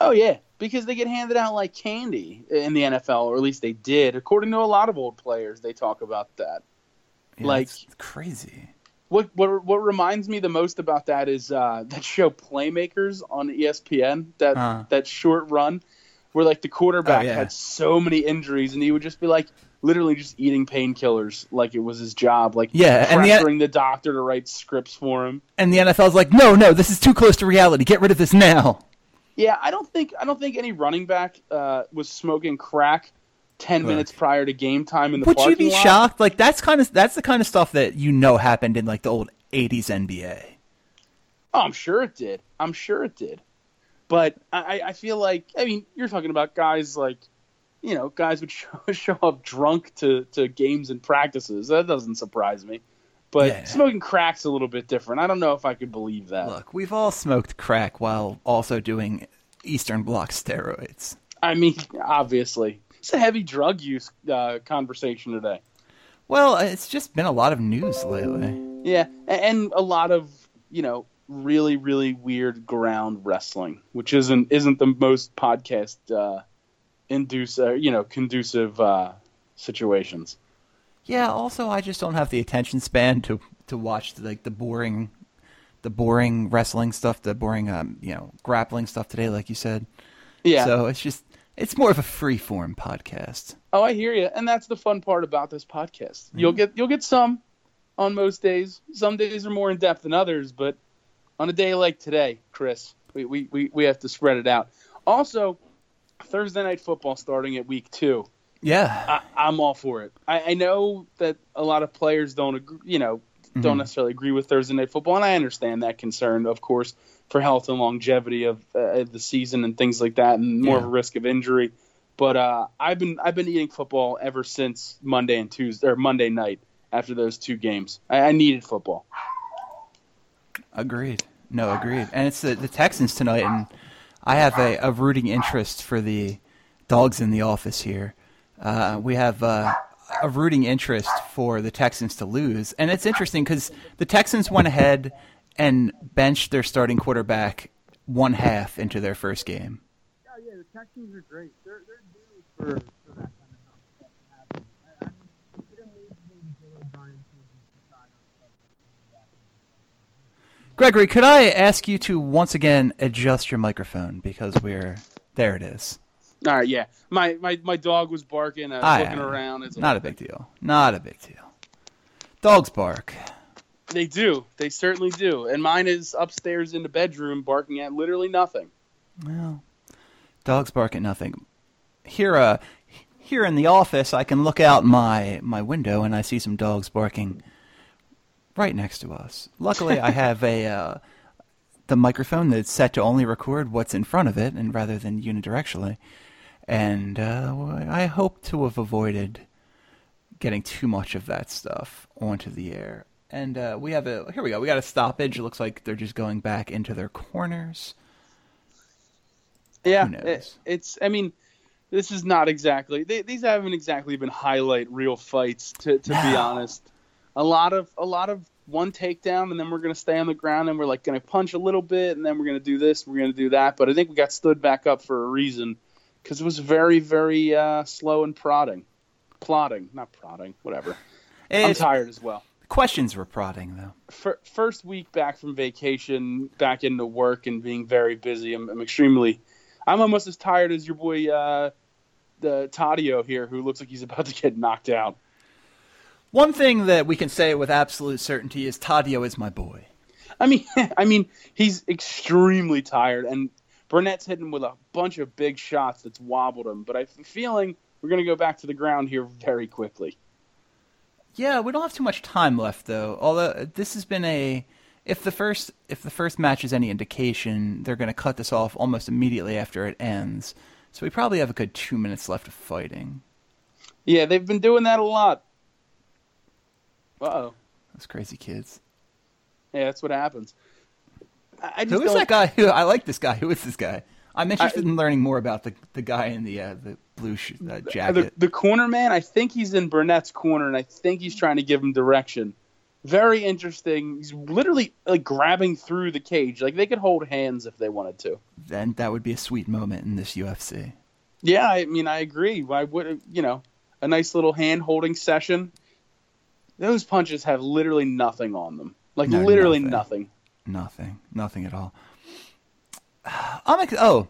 Oh yeah, because they get handed out like candy in the NFL, or at least they did, according to a lot of old players. They talk about that. Yeah, Like- crazy. What what what reminds me the most about that is uh, that show Playmakers on ESPN. That Uh. that short run. where like the quarterback Oh, yeah. had so many injuries and he would just be like literally just eating painkillers like it was his job, like Yeah, and the- pressuring the doctor to write scripts for him. And the NFL's like, no, no, this is too close to reality. Get rid of this now. Yeah, I don't think I don't think any running back uh, was smoking crack ten Look. minutes prior to game time in the Would you be lot. shocked? Like that's kind of that's the kind of stuff that you know happened in like the old '80s NBA. Oh, I'm sure it did. I'm sure it did. But I, I feel like I mean you're talking about guys like you know guys would show, show up drunk to, to games and practices. That doesn't surprise me. But Yeah. smoking crack's a little bit different. I don't know if I could believe that. Look, we've all smoked crack while also doing Eastern Bloc steroids. I mean, obviously, it's a heavy drug use uh, conversation today. Well, it's just been a lot of news lately. Yeah, and a lot of you know really really weird ground wrestling, which isn't isn't the most podcast uh, induce uh, you know conducive uh, situations. Yeah. Also, I just don't have the attention span to to watch like the boring, the boring wrestling stuff, the boring um you know grappling stuff today, like you said. Yeah. So it's just it's more of a free form podcast. oh, I hear you, and that's the fun part about this podcast. You'll get you'll get some on most days. Some days are more in depth than others, but on a day like today, Chris, we we, we, we have to spread it out. Also, Thursday night football starting at week two. Yeah. I, I'm all for it. I, I know that a lot of players don't agree, you know, don't necessarily agree with Thursday night football, and I understand that concern, of course, for health and longevity of uh, the season and things like that, and more of a risk of injury. But uh, I've been I've been eating football ever since Monday and Tuesday or Monday night after those two games. I, I needed football. Agreed. No, agreed. And it's the, the Texans tonight, and I have a, a rooting interest for the dogs in the office here. Uh, we have uh, a rooting interest for the Texans to lose, and it's interesting because the Texans went ahead and benched their starting quarterback one half into their first game. Yeah, yeah, the Texans are great. They're they're due for, for that kind of stuff to happen. I, I mean, it amazes me that Bill O'Brien chooses to decide on stuff. Gregory, could I ask you to once again adjust your microphone because we're there. It is. All right, yeah. My my, my dog was barking. I was Ah, looking around. It's Not a big deal. Not a big deal. Dogs bark. They do. They certainly do. And mine is upstairs in the bedroom, barking at literally nothing. Well, dogs bark at nothing. Here, uh, here in the office, I can look out my my window and I see some dogs barking right next to us. Luckily, I have a uh, the microphone that's set to only record what's in front of it, and rather than unidirectionally. And uh, I hope to have avoided getting too much of that stuff onto the air. And uh, we have a here we go. We got a stoppage. It looks like they're just going back into their corners. Yeah, Who knows? it- it's. I mean, this is not exactly. They, these haven't exactly been highlight reel fights. To, to be honest, a lot of a lot of one takedown, and then we're gonna stay on the ground, and we're like gonna punch a little bit, and then we're gonna do this, we're gonna do that. But I think we got stood back up for a reason, because it was very very uh, slow and prodding, plotting, not prodding, whatever. I'm tired as well. Questions were prodding though. fir- first week back from vacation, back into work and being very busy. I'm, I'm extremely, I'm almost as tired as your boy, uh, the Tadeu here, who looks like he's about to get knocked out. One thing that we can say with absolute certainty is Tadeu is my boy. I mean, I mean, he's extremely tired, and Burnett's hitting with a bunch of big shots that's wobbled him. But I'm feeling we're going to go back to the ground here very quickly. Yeah, we don't have too much time left though. Although this has been a if the first if the first match is any indication, they're going to cut this off almost immediately after it ends. So we probably have a good 2 minutes left of fighting. Yeah, they've been doing that a lot. Uh oh. Those crazy kids. Yeah, that's what happens. I, just Who is that guy? Who I like this guy. Who is this guy? I'm interested I- in learning more about the the guy in the uh, the blue sh- uh, the, jacket. the corner man, I think he's in Burnett's corner, and I think he's trying to give him direction. Very interesting. He's literally like grabbing through the cage. Like they could hold hands if they wanted to. Then that would be a sweet moment in this UFC. Yeah, I mean, I agree. Why would you know a nice little hand holding session? Those punches have literally nothing on them. Like No, literally nothing. nothing. Nothing. Nothing at all. I'm ex- oh,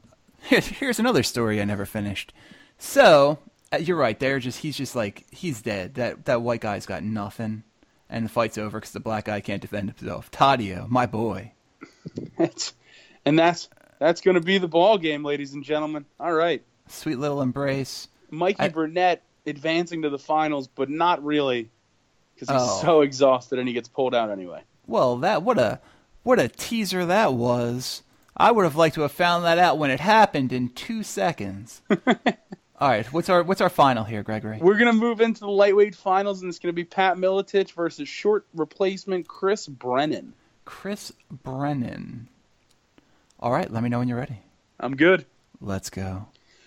Here's another story I never finished. So uh, you're right. They're just he's just like he's dead. That that white guy's got nothing, and the fight's over because the black guy can't defend himself. Tadeu, my boy. That's, and that's that's going to be the ball game, ladies and gentlemen. All right, Sweet little embrace. Mikey I- Burnett advancing to the finals, but not really because he's Oh. so exhausted and he gets pulled out anyway. Well, that what a what a teaser that was. I would have liked to have found that out when it happened in two seconds. All right, what's our what's our final here, Gregory? We're going to move into the lightweight finals, and it's going to be Pat Miletich versus short replacement Chris Brennan. Chris Brennan. All right, let me know when you're ready. I'm good. Let's go.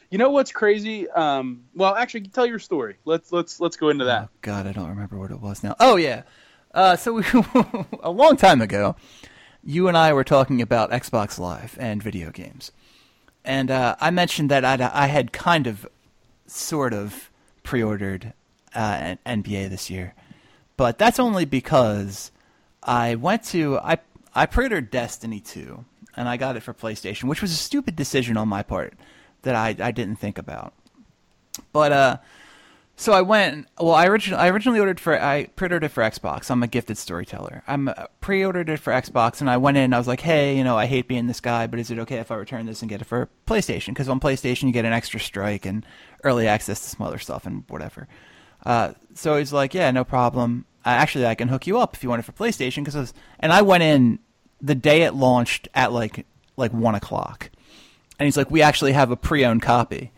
You know what's crazy? Um, well, actually, tell your story. Let's let's let's go into that. Oh God, I don't remember what it was now. Oh yeah, uh, so we, a long time ago, you and I were talking about Xbox Live and video games, and uh, I mentioned that I'd, I had kind of, sort of, pre-ordered uh, NBA this year, but that's only because I went to I I pre-ordered Destiny 2 and I got it for PlayStation, which was a stupid decision on my part that I I didn't think about. But uh so I went. Well, I originally I originally ordered for I pre-ordered it for Xbox. I'm a gifted storyteller. I'm uh, pre-ordered it for Xbox, and I went in. I was like, hey, you know, I hate being this guy, but is it okay if I return this and get it for PlayStation? Because on PlayStation you get an extra strike and early access to some other stuff and whatever. Uh, so he's like, yeah, no problem. Actually, I can hook you up if you want it for PlayStation. Because and I went in the day it launched at like like one o'clock, and he's like, we actually have a pre-owned copy.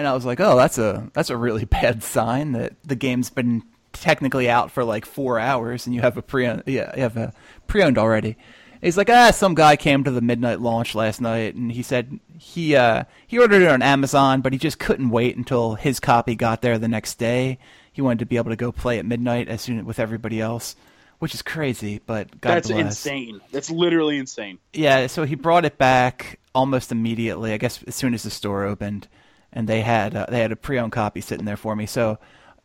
And I was like, "Oh, that's a that's a really bad sign that the game's been technically out for like four hours, and you have a pre yeah you have a pre-owned already." He's like, "Ah, some guy came to the midnight launch last night, and he said he uh, he ordered it on Amazon, but he just couldn't wait until his copy got there the next day. He wanted to be able to go play at midnight as soon with everybody else, which is crazy. But God That's bless. insane. That's literally insane. Yeah, so he brought it back almost immediately. I guess as soon as the store opened, and they had uh, they had a pre-owned copy sitting there for me. So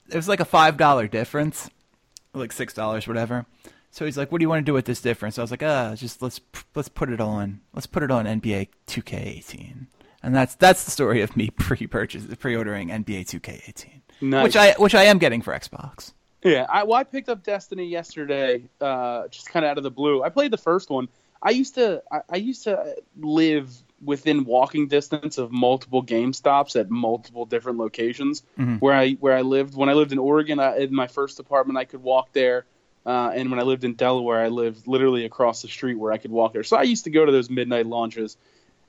it was like a five dollar difference, like six dollars, whatever. So he's like, "What do you want to do with this difference?" I was like, "Ah, just let's let's put it on. Let's put it on NBA 2K18." And that's that's the story of me pre-purchase pre-ordering NBA 2K18, Nice. which I which I am getting for Xbox. Yeah, I, well, I picked up Destiny yesterday, uh, just kind of out of the blue. I played the first one. I used to, I, I used to live within walking distance of multiple Game Stops at multiple different locations. Mhm. Where I where I lived when I lived in Oregon, I, in my first apartment, I could walk there. Uh, and when I lived in Delaware, I lived literally across the street where I could walk there. So I used to go to those midnight launches.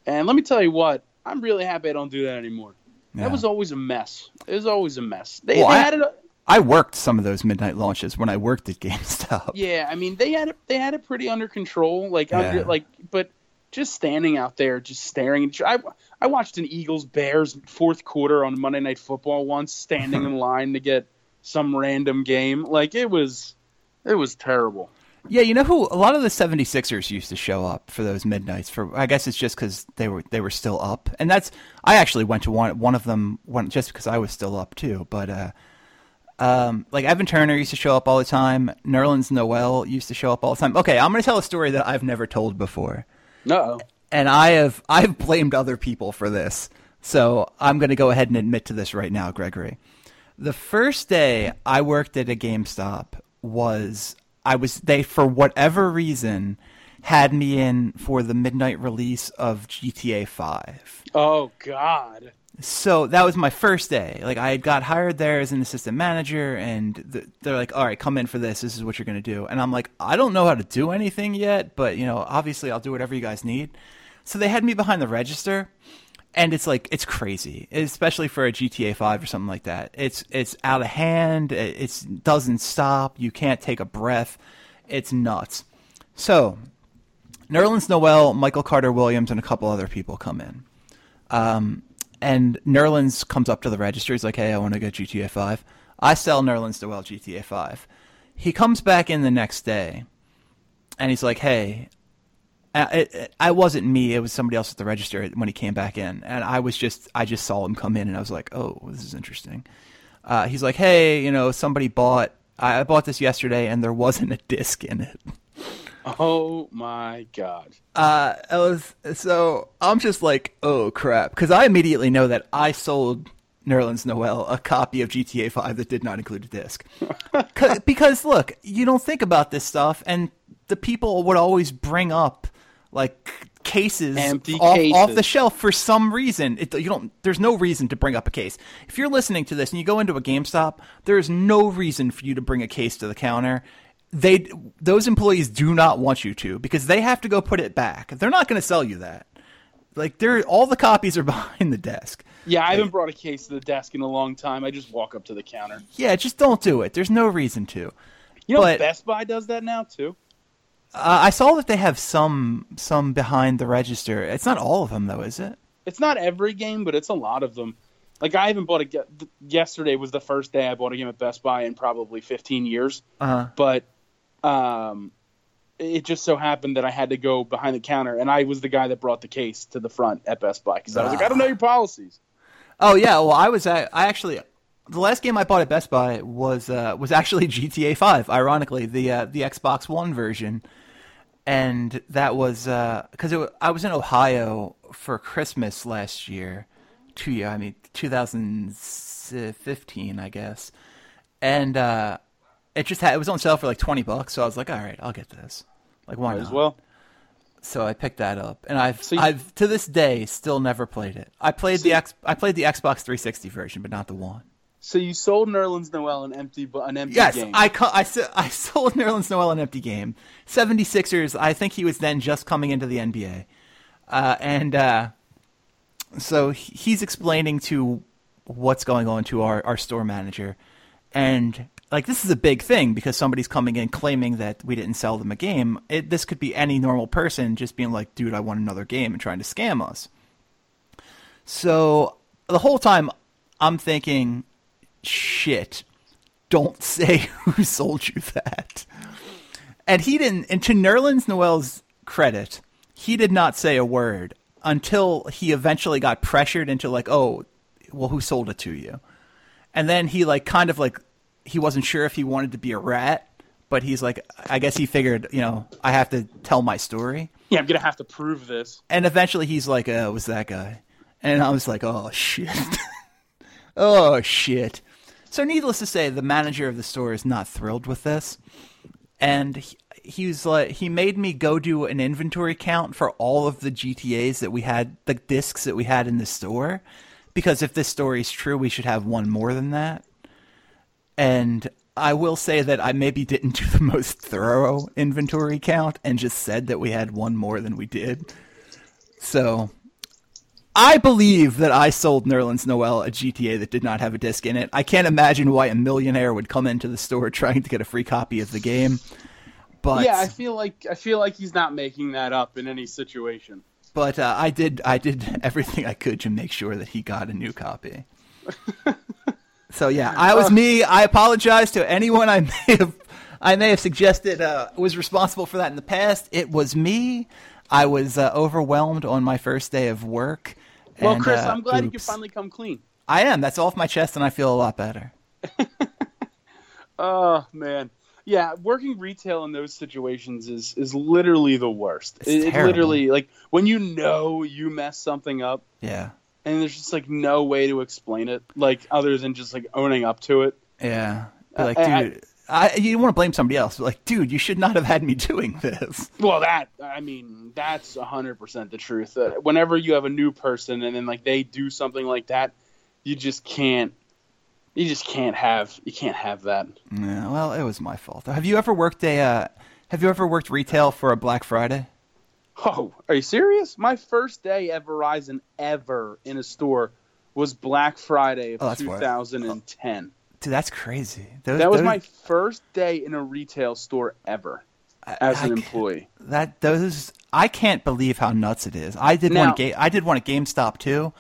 And let me tell you what, I'm really happy I don't do that anymore. Yeah. That was always a mess. It was always a mess. They, Well, they I- had it. I worked some of those midnight launches when I worked at GameStop. Yeah, I mean they had it, they had it pretty under control. Like under, like, but just standing out there, just staring. I I watched an Eagles Bears fourth quarter on Monday Night Football once, standing in line to get some random game. Like it was, it was terrible. Yeah, you know who? A lot of the 76ers used to show up for those midnights. For I guess it's just because they were they were still up, and that's I actually went to one one of them one just because I was still up too. But uh, um, like Evan Turner used to show up all the time. Nerlens Noel used to show up all the time. Okay, I'm gonna tell a story that I've never told before, No, and I have I've blamed other people for this. So I'm gonna go ahead and admit to this right now, Gregory. The first day I worked at a GameStop was I was they for whatever reason had me in for the midnight release of GTA 5. oh God, So that was my first day. Like I had got hired there as an assistant manager, and th- they're like, "All right, come in for this. This is what you're gonna do." And I'm like, "I don't know how to do anything yet, but you know, obviously I'll do whatever you guys need." So they had me behind the register, and it's like it's crazy, especially for a GTA 5 or something like that. It's it's out of hand. It it's, doesn't stop. You can't take a breath. It's nuts. So, Nerlens Noel, Michael Carter Williams, and a couple other people come in. Um, and Nerlens comes up to the register. He's like, "Hey, I want to get GTA 5." I sell Nerlens Noel GTA 5. He comes back in the next day, and he's like, "Hey, it, it, I wasn't me. It was somebody else at the register when he came back in, and I was just I just saw him come in, and I was like, "Oh, this is interesting." Uh, he's like, "Hey, you know, somebody bought I I bought this yesterday, and there wasn't a disc in it." Oh my god. Uh, I was so I'm just like, oh crap, because I immediately know that I sold Nerlens Noel a copy of GTA 5 that did not include a disc. 'Cause- because look, you don't think about this stuff, and the people would always bring up like cases Empty off, off the shelf for some reason. It, you don't. There's no reason to bring up a case. If you're listening to this and you go into a GameStop, there is no reason for you to bring a case to the counter. They those employees do not want you to because they have to go put it back. They're not going to sell you that. Like they're all the copies are behind the desk. Yeah, I haven't brought a case to the desk in a long time. I just walk up to the counter. Yeah, just don't do it. There's no reason to. You know, But- Best Buy does that now too. Uh, I saw that they have some some behind the register. It's not all of them though, is it? It's not every game, but it's a lot of them. Like I haven't bought a. Yesterday was the first day I bought a game at Best Buy in probably 15 years. Uh, But um, it just so happened that I had to go behind the counter, and I was the guy that brought the case to the front at Best Buy because I was like, I don't know your policies. oh yeah. Well, I was at, I actually the last game I bought at Best Buy was uh, was actually GTA Five. Ironically, the uh, the Xbox One version, and that was because wa- I was in Ohio for Christmas last year, two year I mean 2015 I guess, and uh, it just had it was on sale for like 20 bucks. So I was like, all right, I'll get this. Like why Might not? as well. So I picked that up, and I've you- I've to this day still never played it. I played the X I played the Xbox 360 version, but not the one. So you sold Nerlens Noel an empty, an empty Yes, game. I I I sold Nerlens Noel an empty game. 76ers. I think he was then just coming into the NBA, uh, and uh, so he's explaining to what's going on to our, our store manager, and like this is a big thing because somebody's coming in claiming that we didn't sell them a game. It, this could be any normal person just being like, "Dude, I want another game," and trying to scam us. So the whole time I'm thinking, shit, don't say who sold you that. And he didn't, and to Nerlens Noel's credit, he did not say a word until he eventually got pressured into like, oh, well, who sold it to you? And then he like kind of like, he wasn't sure if he wanted to be a rat, but he's like, I guess he figured, you know, I have to tell my story. yeah, I'm gonna have to prove this. And eventually he's like, uh, it was that guy. And I was like, oh, shit. oh, shit. So, needless to say, the manager of the store is not thrilled with this. And he, he was like, he made me go do an inventory count for all of the GTAs that we had, the discs that we had in the store. Because if this story is true, we should have one more than that. And I will say that I maybe didn't do the most thorough inventory count and just said that we had one more than we did. So I believe that I sold Nerlens Noel a GTA that did not have a disc in it. I can't imagine why a millionaire would come into the store trying to get a free copy of the game. But yeah, I feel like I feel like he's not making that up in any situation. but uh, I did I did everything I could to make sure that he got a new copy. so yeah, I was me. I apologize to anyone I may have I may have suggested uh, was responsible for that in the past. It was me. I was uh, overwhelmed on my first day of work. Well, and, Chris, uh, I'm glad you could finally come clean. I am. That's off my chest, and I feel a lot better. Oh man, yeah, working retail in those situations is is literally the worst. It's It- it literally like when you know you mess something up, Yeah. And there's just like no way to explain it, like other than just like owning up to it. Yeah. Uh, like, I- dude, I, you don't want to blame somebody else. Like, dude, you should not have had me doing this. Well, that I mean, that's hundred percent the truth. Uh, whenever you have a new person and then like they do something like that, you just can't. You just can't have. You can't have that. Yeah, well, it was my fault. Have you ever worked a? Uh, have you ever worked retail for a Black Friday? Oh, are you serious? My first day at Verizon ever in a store was Black Friday of Oh, that's why- 2010. Dude, that's crazy. Those, That was those- my first day in a retail store ever as I an employee. That those I can't believe how nuts it is. I did Now- one. game. I did one at GameStop too,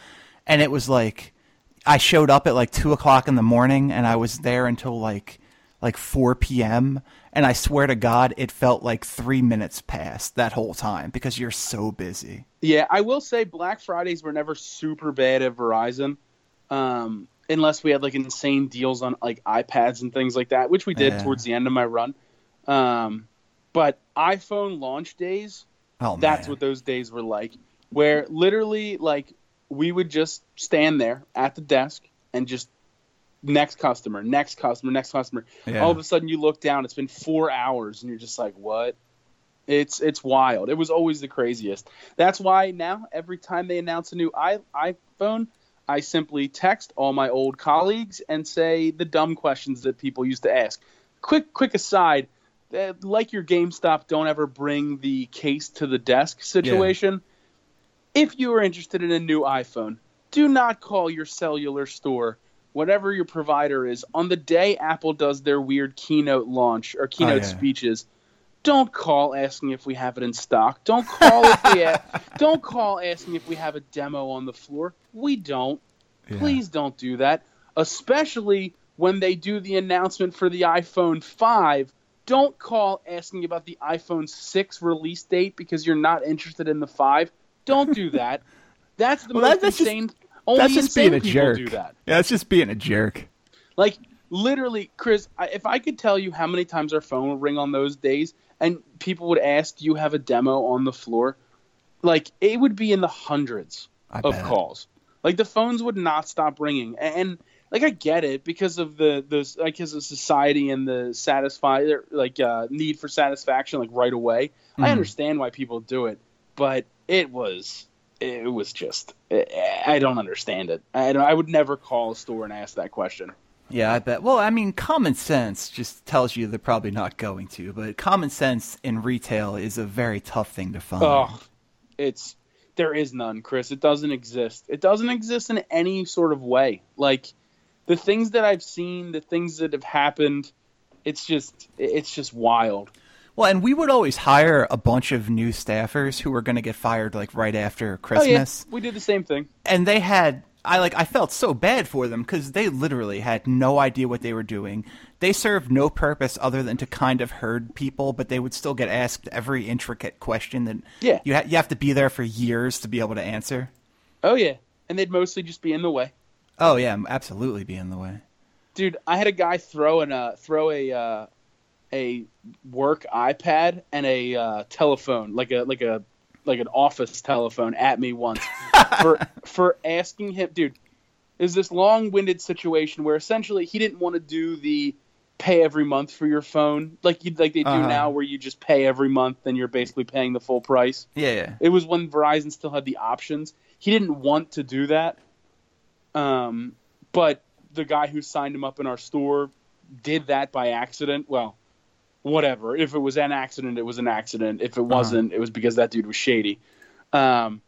and it was like I showed up at like two o'clock in the morning, and I was there until like like four p.m. And I swear to God, it felt like three minutes passed that whole time because you're so busy. Yeah, I will say Black Fridays were never super bad at Verizon, um, unless we had like insane deals on like iPads and things like that, which we did Yeah. towards the end of my run. Um, But iPhone launch days, Oh, that's man. what those days were like. Where literally, like, we would just stand there at the desk and just next customer, next customer, next customer. Yeah. All of a sudden, you look down. It's been four hours, and you're just like, "What?" It's it's wild. It was always the craziest. That's why now every time they announce a new i iPhone, I simply text all my old colleagues and say the dumb questions that people used to ask. Quick quick aside, uh, like your GameStop, don't ever bring the case to the desk situation. If you are interested in a new iPhone, do not call your cellular store, whatever your provider is, on the day Apple does their weird keynote launch or keynote oh, yeah. speeches. Don't call asking if we have it in stock. Don't call if we ha- don't call asking if we have a demo on the floor. We don't. Yeah. Please don't do that. Especially when they do the announcement for the iPhone 5. Don't call asking about the iPhone 6 release date because you're not interested in the 5. Don't do that. That's the Well, most that- that's just- insane. Only That's just being a jerk. do that. Yeah, that's just being a jerk. Like literally, Chris, I, if I could tell you how many times our phone would ring on those days, and people would ask, "Do you have a demo on the floor?" Like it would be in the hundreds I of bet. calls. Like the phones would not stop ringing, and like I get it because of the the like because of society and the satisfy like uh, need for satisfaction like right away. I Mhm. understand why people do it, but it was it was just I don't understand it. I don't, I would never call a store and ask that question. Yeah, I bet. Well, I mean, common sense just tells you they're probably not going to, but common sense in retail is a very tough thing to find. Oh, it's there is none, Chris. It doesn't exist. It doesn't exist in any sort of way. Like the things that I've seen, the things that have happened, it's just it's just wild. Well, and we would always hire a bunch of new staffers who were going to get fired like right after Oh yeah, Christmas. we did the same thing. and they had I like I felt so bad for them because they literally had no idea what they were doing. They served no purpose other than to kind of herd people, but they would still get asked every intricate question that Yeah. you ha- you have to be there for years to be able to answer. Oh yeah, and they'd mostly just be in the way. Oh yeah, absolutely be in the way. Dude, I had a guy throw an uh, throw a uh, a work iPad and a uh, telephone, like a like a like an office telephone, at me once for for asking him, dude. Is this long-winded situation where essentially he didn't want to do the pay every month for your phone like you like they do Uh-huh. now, where you just pay every month and you're basically paying the full price. Yeah, yeah. It was when Verizon still had the options. He didn't want to do that. Um, but the guy who signed him up in our store did that by accident. Well, whatever. If it was an accident, it was an accident. If it wasn't, it was because that dude was shady. Um,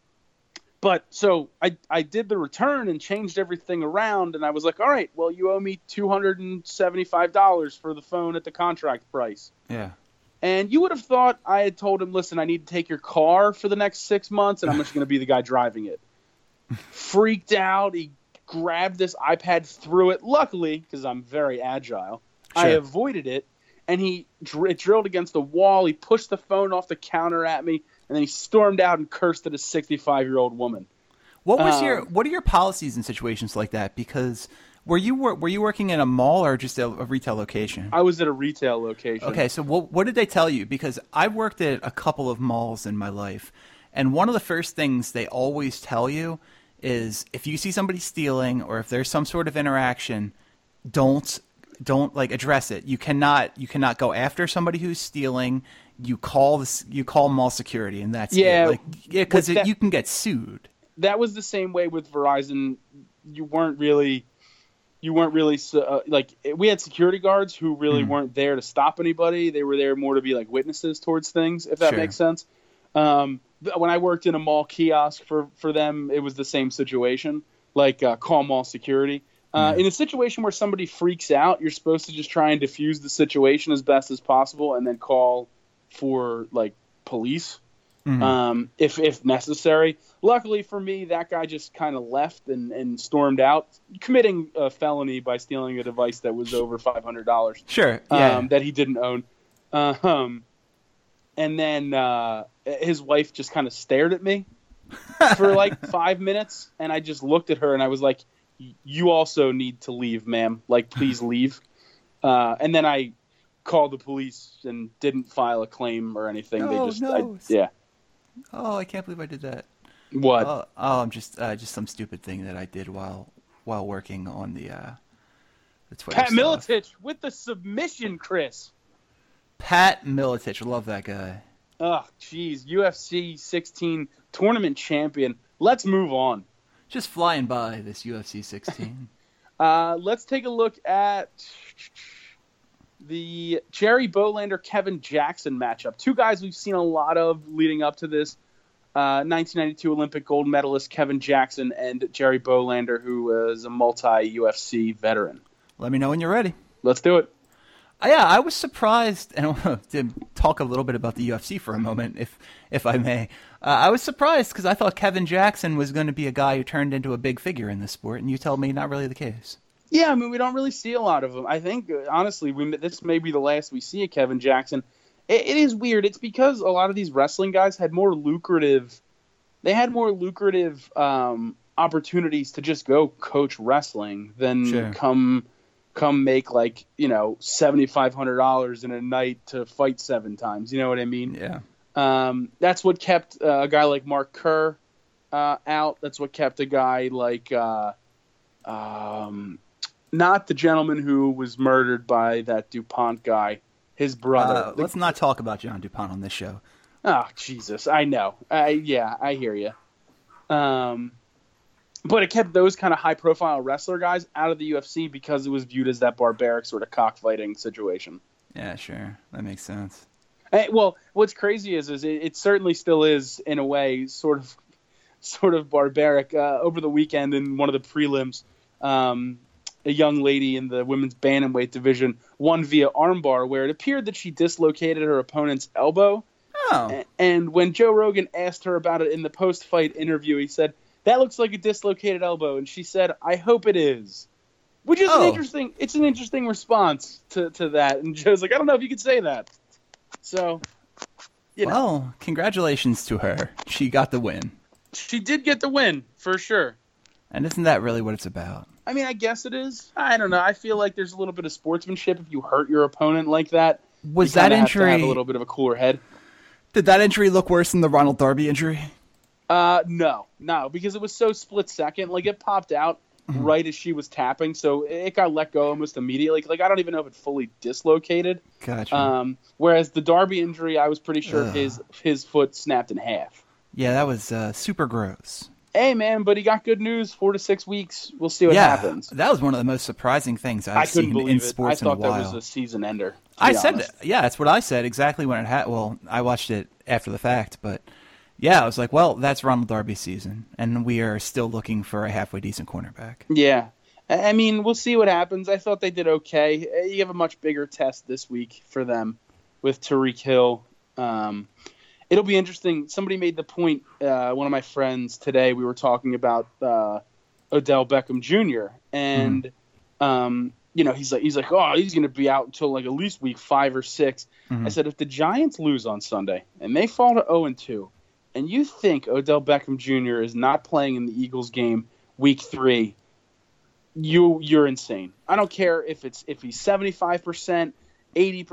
but so I, I did the return and changed everything around, and I was like, all right, well, you owe me $275 for the phone at the contract price. Yeah. And you would have thought I had told him, listen, I need to take your car for the next six months, and I'm just going to be the guy driving it. Freaked out. He grabbed this iPad, threw it. Luckily, because I'm very agile, I avoided it, and he dr- it drilled against the wall. He pushed the phone off the counter at me, and then he stormed out and cursed at a 65 year old woman. What was Um, your what are your policies in situations like that? Because were you wor- were you working in a mall or just a, a retail location? I was at a retail location. Okay, so what what did they tell you? Because I've worked at a couple of malls in my life, and one of the first things they always tell you is if you see somebody stealing or if there's some sort of interaction, don't don't like address it. You cannot you cannot go after somebody who's stealing. You call this you call mall security, and that's Yeah, it. like yeah, because you can get sued. that was the same way with Verizon. You weren't really, you weren't really uh, like we had security guards who really Hmm. weren't there to stop anybody. They were there more to be like witnesses towards things, if that Sure. makes sense. Um, when I worked in a mall kiosk for for them, it was the same situation. Like uh, call mall security. Uh, In a situation where somebody freaks out, you're supposed to just try and diffuse the situation as best as possible, and then call for like police um, if if necessary. Luckily for me, that guy just kind of left and, and stormed out, committing a felony by stealing a device that was over five hundred dollars Sure, yeah. um, that he didn't own. Uh, um, and then uh, his wife just kind of stared at me for like five minutes, and I just looked at her and I was like, "You also need to leave, ma'am. Like, please leave." Uh, and then I called the police and didn't file a claim or anything. No, they just, no. I, yeah. Oh, I can't believe I did that. What? Oh, oh, I'm just uh, just some stupid thing that I did while while working on the uh, the Twitter Pat stuff. Miletich with the submission, Chris. Pat Miletich, love that guy. Oh, jeez. UFC 16 tournament champion. Let's move on. Just flying by this UFC 16. Uh, let's take a look at the Jerry Bohlander Kevin Jackson matchup. Two guys we've seen a lot of leading up to this. Uh, 1992 Olympic gold medalist Kevin Jackson and Jerry Bohlander, who is a multi UFC veteran. Let me know when you're ready. Let's do it. Uh, yeah, I was surprised, and I want to talk a little bit about the UFC for a moment, if if I may. Uh, I was surprised because I thought Kevin Jackson was going to be a guy who turned into a big figure in this sport, and you tell me not really the case. Yeah, I mean, we don't really see a lot of them. I think, uh, honestly, we this may be the last we see of Kevin Jackson. It, it is weird. It's because a lot of these wrestling guys had more lucrative, they had more lucrative um, opportunities to just go coach wrestling than Sure. come come make like you know seventy five hundred dollars in a night to fight seven times. You know what I mean? Yeah. Um, that's what kept uh, a guy like Mark Kerr uh, out. That's what kept a guy like, uh, um, not the gentleman who was murdered by that DuPont guy, his brother. Uh, let's not talk about John DuPont on this show. Oh Jesus, I know. I yeah, I hear you. Um, but it kept those kind of high-profile wrestler guys out of the UFC because it was viewed as that barbaric sort of cockfighting situation. Yeah, sure. That makes sense. Eh, well, what's crazy is, is it, it certainly still is in a way sort of, sort of barbaric. Uh, over the weekend in one of the prelims, um, a young lady in the women's bantamweight division won via armbar, where it appeared that she dislocated her opponent's elbow. Oh, And when Joe Rogan asked her about it in the post-fight interview, he said, "That looks like a dislocated elbow," and she said, "I hope it is." Which is Oh. an interesting. It's an interesting response to, to that. And Joe's like, "I don't know if you could say that." So, you know, well, congratulations to her. She got the win. she did get the win for sure. And isn't that really what it's about? I mean, I guess it is. I don't know. I feel like there's a little bit of sportsmanship if you hurt your opponent like that. Was that kinda have injury? have a little bit of a cooler head? Did that injury look worse than the Ronald Darby injury? Uh, no, no, because it was so split second. Like it popped out Mm-hmm. right as she was tapping, so it got let go almost immediately. Like I don't even know if it fully dislocated. Gotcha. Um, whereas the Darby injury, I was pretty sure Ugh. his his foot snapped in half. yeah, that was uh, super gross. Hey man, but he got good news. Four to six weeks. We'll see what yeah, happens. that was one of the most surprising things I've I seen in. I sports thought in a while. that was a season ender. I said, honest. yeah, that's what I said exactly when it happened. Well, I watched it after the fact, but yeah, I was like, well, that's Ronald Darby's season, and we are still looking for a halfway decent cornerback. Yeah. I mean, we'll see what happens. I thought they did okay. Uh, You have a much bigger test this week for them with Tyreek Hill. Um, it'll be interesting. Somebody made the point, uh, one of my friends today, we were talking about uh, Odell Beckham Jr. And, um, you know, he's like, he's like, oh, he's going to be out until like at least week five or 6 I said, if the Giants lose on Sunday and they fall to 0 and 2, and you think Odell Beckham Jr. is not playing in the Eagles game week three, you you're insane. I don't care if it's if he's 75%, 80%,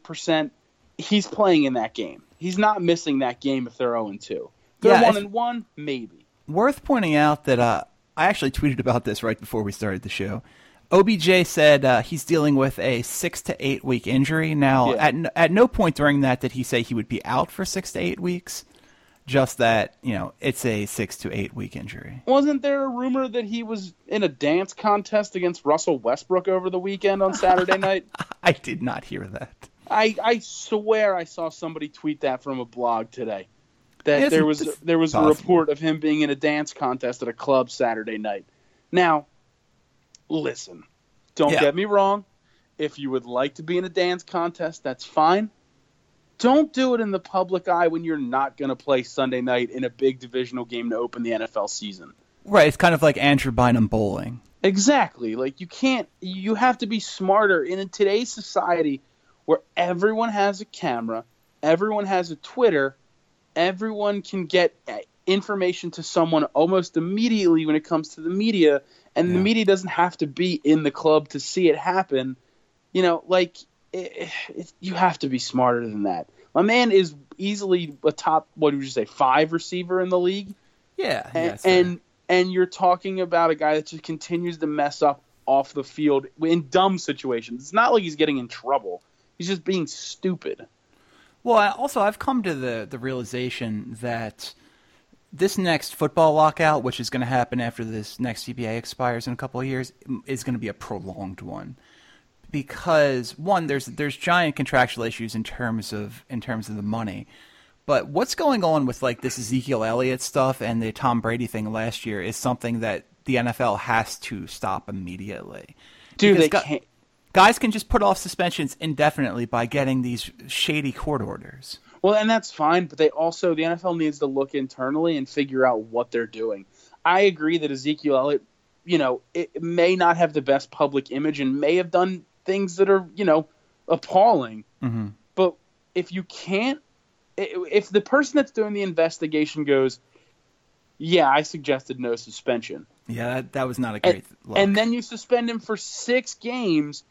98%, he's playing in that game. He's not missing that game if they're 0 and 2. They're Yeah, 1 if- and 1, maybe. Worth pointing out that uh, I actually tweeted about this right before we started the show. OBJ said uh, he's dealing with a six to eight week injury. Now, Yeah. at n- at no point during that did he say he would be out for six to eight weeks. Just that you know, it's a six to eight week injury. Wasn't there a rumor that he was in a dance contest against Russell Westbrook over the weekend on Saturday night? I did not hear that. I, I swear I saw somebody tweet that from a blog today. That It's- there was there was a report of him being in a dance contest at a club Saturday night. Now, listen, don't Yeah. get me wrong. If you would like to be in a dance contest, that's fine. Don't do it in the public eye when you're not going to play Sunday night in a big divisional game to open the NFL season. Right, it's kind of like Andrew Bynum bowling. Exactly. Like you can't you have to be smarter in today's society where everyone has a camera, everyone has a Twitter, everyone can get uh, information to someone almost immediately when it comes to the media and the media doesn't have to be in the club to see it happen. You know, like it, it, you have to be smarter than that. My man is easily a top what would you say five receiver in the league, Yeah, and yeah, and, and you're talking about a guy that just continues to mess up off the field in dumb situations. It's not like he's getting in trouble. He's just being stupid. Well, I, also I've come to the the realization that this next football lockout, which is going to happen after this next CBA expires in a couple of years, is going to be a prolonged one. Because one, there's there's giant contractual issues in terms of in terms of the money, but what's going on with like this Ezekiel Elliott stuff and the Tom Brady thing last year is something that the NFL has to stop immediately. Dude, Because they gu- can't. Guys can just put off suspensions indefinitely by getting these shady court orders. Well, and that's fine, but they also the NFL needs to look internally and figure out what they're doing. I agree that Ezekiel Elliott, you know, it may not have the best public image and may have done things that are, you know, appalling. Mm-hmm. But if you can't, if the person that's doing the investigation goes, "Yeah, I suggested no suspension," Yeah, that, that was not a and, great look. and then you suspend him for six games,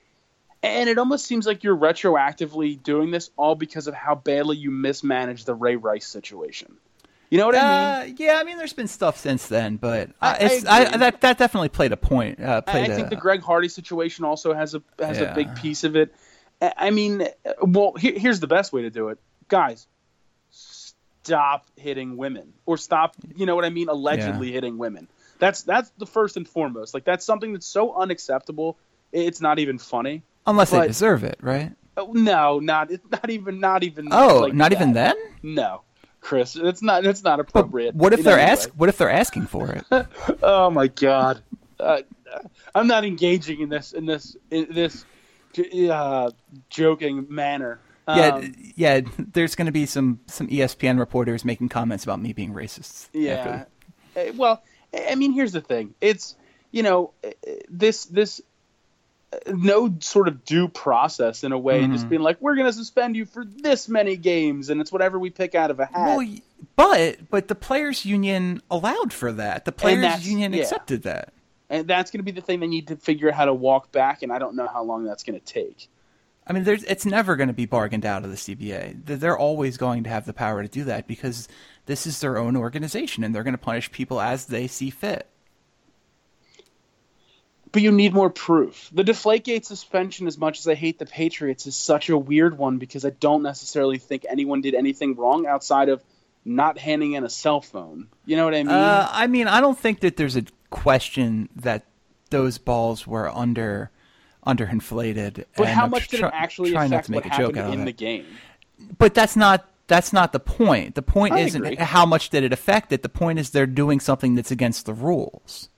and it almost seems like you're retroactively doing this all because of how badly you mismanaged the Ray Rice situation. You know what I mean? uh, yeah, I mean, there's been stuff since then, but I- uh, it's, I I that that definitely played a point. Uh, I, I think a, the Greg Hardy situation also has a has a big piece of it. I I mean, well, here, here's the best way to do it, guys. Stop hitting women, or stop. You know what I mean? Allegedly hitting women. That's that's the first and foremost. Like that's something that's so unacceptable. It's not even funny. unless they deserve it, right? Oh, No, not it's not even not even. Oh, like not even then. No, Chris, it's not it's not But appropriate. what if they're ask? What if they're asking for it? Oh my god, uh, I'm not engaging in this in this in this uh, joking manner. yeah, Um, yeah. There's going to be some some ESPN reporters making comments about me being racist. yeah. after- Uh, Well, I mean, here's the thing. It's you know uh, this this no sort of due process in a way, and Mm-hmm. just being like, we're going to suspend you for this many games, and it's whatever we pick out of a hat. Well, but but the players' union allowed for that. The players' union yeah. accepted that. and that's going to be the thing they need to figure out how to walk back, and I don't know how long that's going to take. I mean, there's, it's never going to be bargained out of the CBA. They're always going to have the power to do that because this is their own organization, and they're going to punish people as they see fit. But you need more proof. The Deflategate suspension, as much as I hate the Patriots, is such a weird one because I don't necessarily think anyone did anything wrong outside of not handing in a cell phone. You know what I mean? Uh, I mean, I don't think that there's a question that those balls were under underinflated. but and how much did it actually not affect to make what a joke happened in it. the game? But that's not that's not the point. The point I isn't agree. how much did it affect it. The point is they're doing something that's against the rules.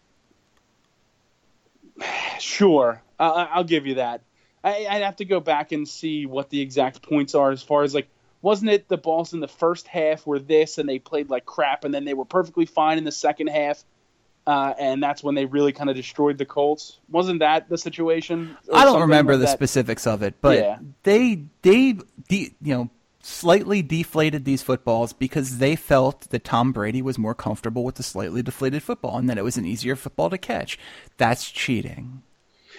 Sure, uh, I'll give you that. I, I'd have to go back and see what the exact points are as far as like, wasn't it the balls in the first half were this and they played like crap and then they were perfectly fine in the second half, uh, and that's when they really kind of destroyed the Colts. Wasn't that the situation? I don't remember like the that? specifics of it, but Yeah. they they de- you know slightly deflated these footballs because they felt that Tom Brady was more comfortable with the slightly deflated football and that it was an easier football to catch. That's cheating.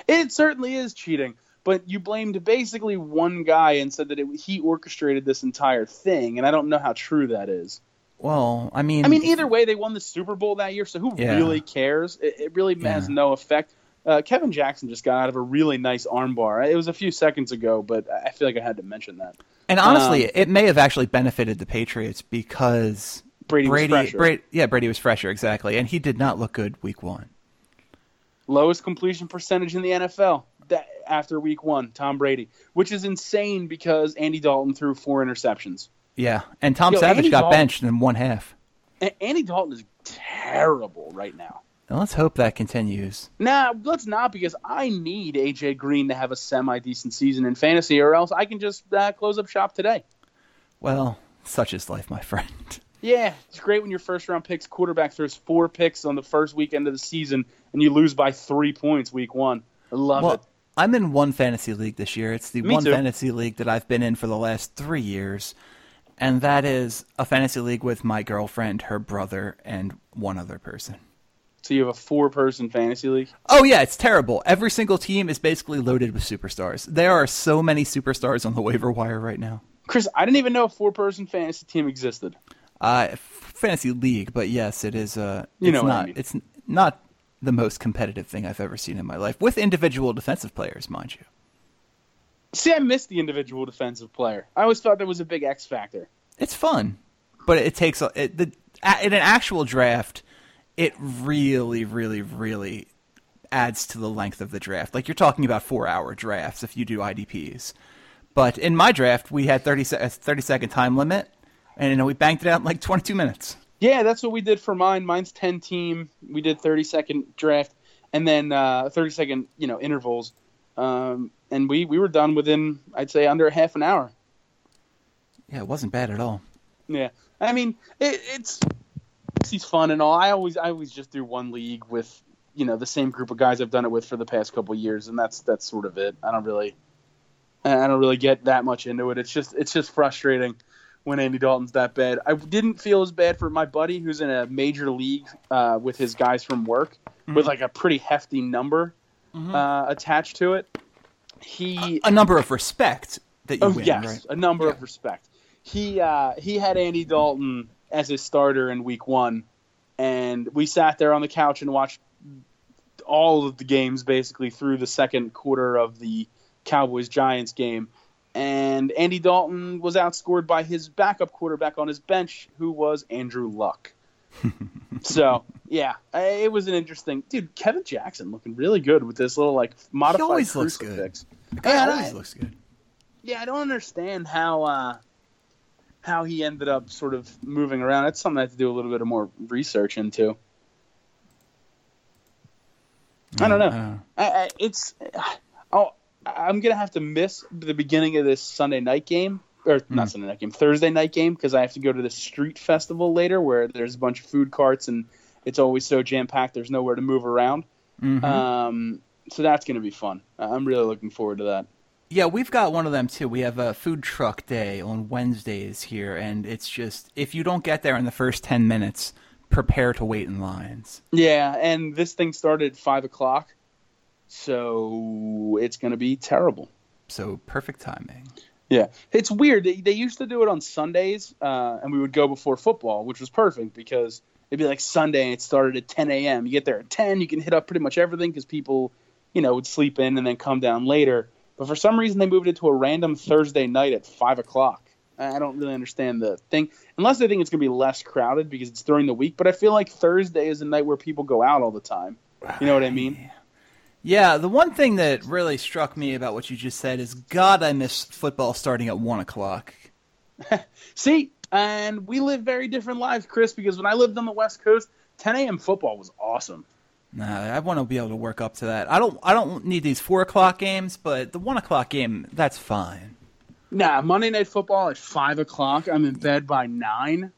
It certainly is cheating, but you blamed basically one guy and said that it, he orchestrated this entire thing, and I don't know how true that is. Well, I mean, I mean, either way, they won the Super Bowl that year, so who Yeah. really cares? It, it really has no effect. Uh, Kevin Jackson just got out of a really nice armbar. It was a few seconds ago, but I feel like I had to mention that. And honestly, Um, it may have actually benefited the Patriots because Brady fresher. Brady, yeah, Brady was fresher exactly, and he did not look good week one. Lowest completion percentage in the NFL that, after week one, Tom Brady, which is insane because Andy Dalton threw four interceptions. Yeah, and Tom Yo, Savage Andy got Dalton- benched in one half. Andy Dalton is terrible right now. And let's hope that continues. Nah, let's not because I need AJ Green to have a semi decent season in fantasy, or else I can just uh, close up shop today. Well, such is life, my friend. Yeah, it's great when your first round picks quarterback throws four picks on the first weekend of the season and you lose by three points week one. I love Well, it. I'm in one fantasy league this year. It's the Me one too. fantasy league that I've been in for the last three years, and that is a fantasy league with my girlfriend, her brother, and one other person. So you have a four-person fantasy league. Oh yeah, it's terrible. Every single team is basically loaded with superstars. There are so many superstars on the waiver wire right now. Chris, I didn't even know a four-person fantasy team existed. Uh, fantasy league, but yes, it is. Uh, You it's know what I not. mean. It's not the most competitive thing I've ever seen in my life, with individual defensive players, mind you. See, I missed the individual defensive player. I always thought there was a big X factor. It's fun, but it takes a, it, the in an actual draft. It really, really, really adds to the length of the draft. Like you're talking about four-hour drafts if you do IDPs. But in my draft, we had 30, se- a 30 second time limit, and you know, we banked it out in like 22 minutes. Yeah, that's what we did for mine. Mine's ten team. We did thirty second draft, and then uh, thirty second, you know, intervals. Um, and we we were done within, I'd say, under half an hour. Yeah, it wasn't bad at all. Yeah, I mean, it, it's he's fun and all. I always I always just do one league with you know the same group of guys I've done it with for the past couple of years, and that's that's sort of it. I don't really I don't really get that much into it. It's just it's just frustrating when Andy Dalton's that bad. I didn't feel as bad for my buddy who's in a major league uh, with his guys from work with like a pretty hefty number uh, attached to it. He A number of respect that you Oh win, yes, right? a number of respect. He uh, he had Andy Dalton as his starter in Week One, and we sat there on the couch and watched all of the games basically through the second quarter of the Cowboys Giants game. And Andy Dalton was outscored by his backup quarterback on his bench, who was Andrew Luck. so yeah, it was an interesting dude. Kevin Jackson looking really good with this little like modified always looks good. crucifix. Guy always I- looks good. yeah, I don't understand how uh, how he ended up sort of moving around. That's something I have to do a little bit of more research into. I don't know. Uh, I, I, it's oh, I'm gonna have to miss the beginning of this Sunday night game, or not Sunday night game, Thursday night game, because I have to go to the street festival later, where there's a bunch of food carts and it's always so jam packed. There's nowhere to move around. mhm. Um, so that's gonna be fun. I'm really looking forward to that. Yeah, we've got one of them too. We have a food truck day on Wednesdays here, and it's just if you don't get there in the first ten minutes, prepare to wait in lines. Yeah, and this thing started at five o'clock, so it's going to be terrible. So perfect timing. Yeah, it's weird. They, they used to do it on Sundays, uh, and we would go before football, which was perfect because it'd be like Sunday and it started at 10 a.m. You get there at 10, you can hit up pretty much everything because people, you know, would sleep in and then come down later. But for some reason, they moved it to a random Thursday night at five o'clock. I don't really understand the thing, unless they think it's going to be less crowded because it's during the week. But I feel like Thursday is a night where people go out all the time. You know what I mean? Yeah, the one thing that really struck me about what you just said is, God, I miss football starting at one o'clock. See, and we live very different lives, Chris, because when I lived on the West Coast, 10 a.m. football was awesome. Nah, I want to be able to work up to that. I don't. I don't need these four o'clock games, but the one o'clock game, that's fine. Nah, Monday Night Football at 5 o'clock. I'm in bed by 9.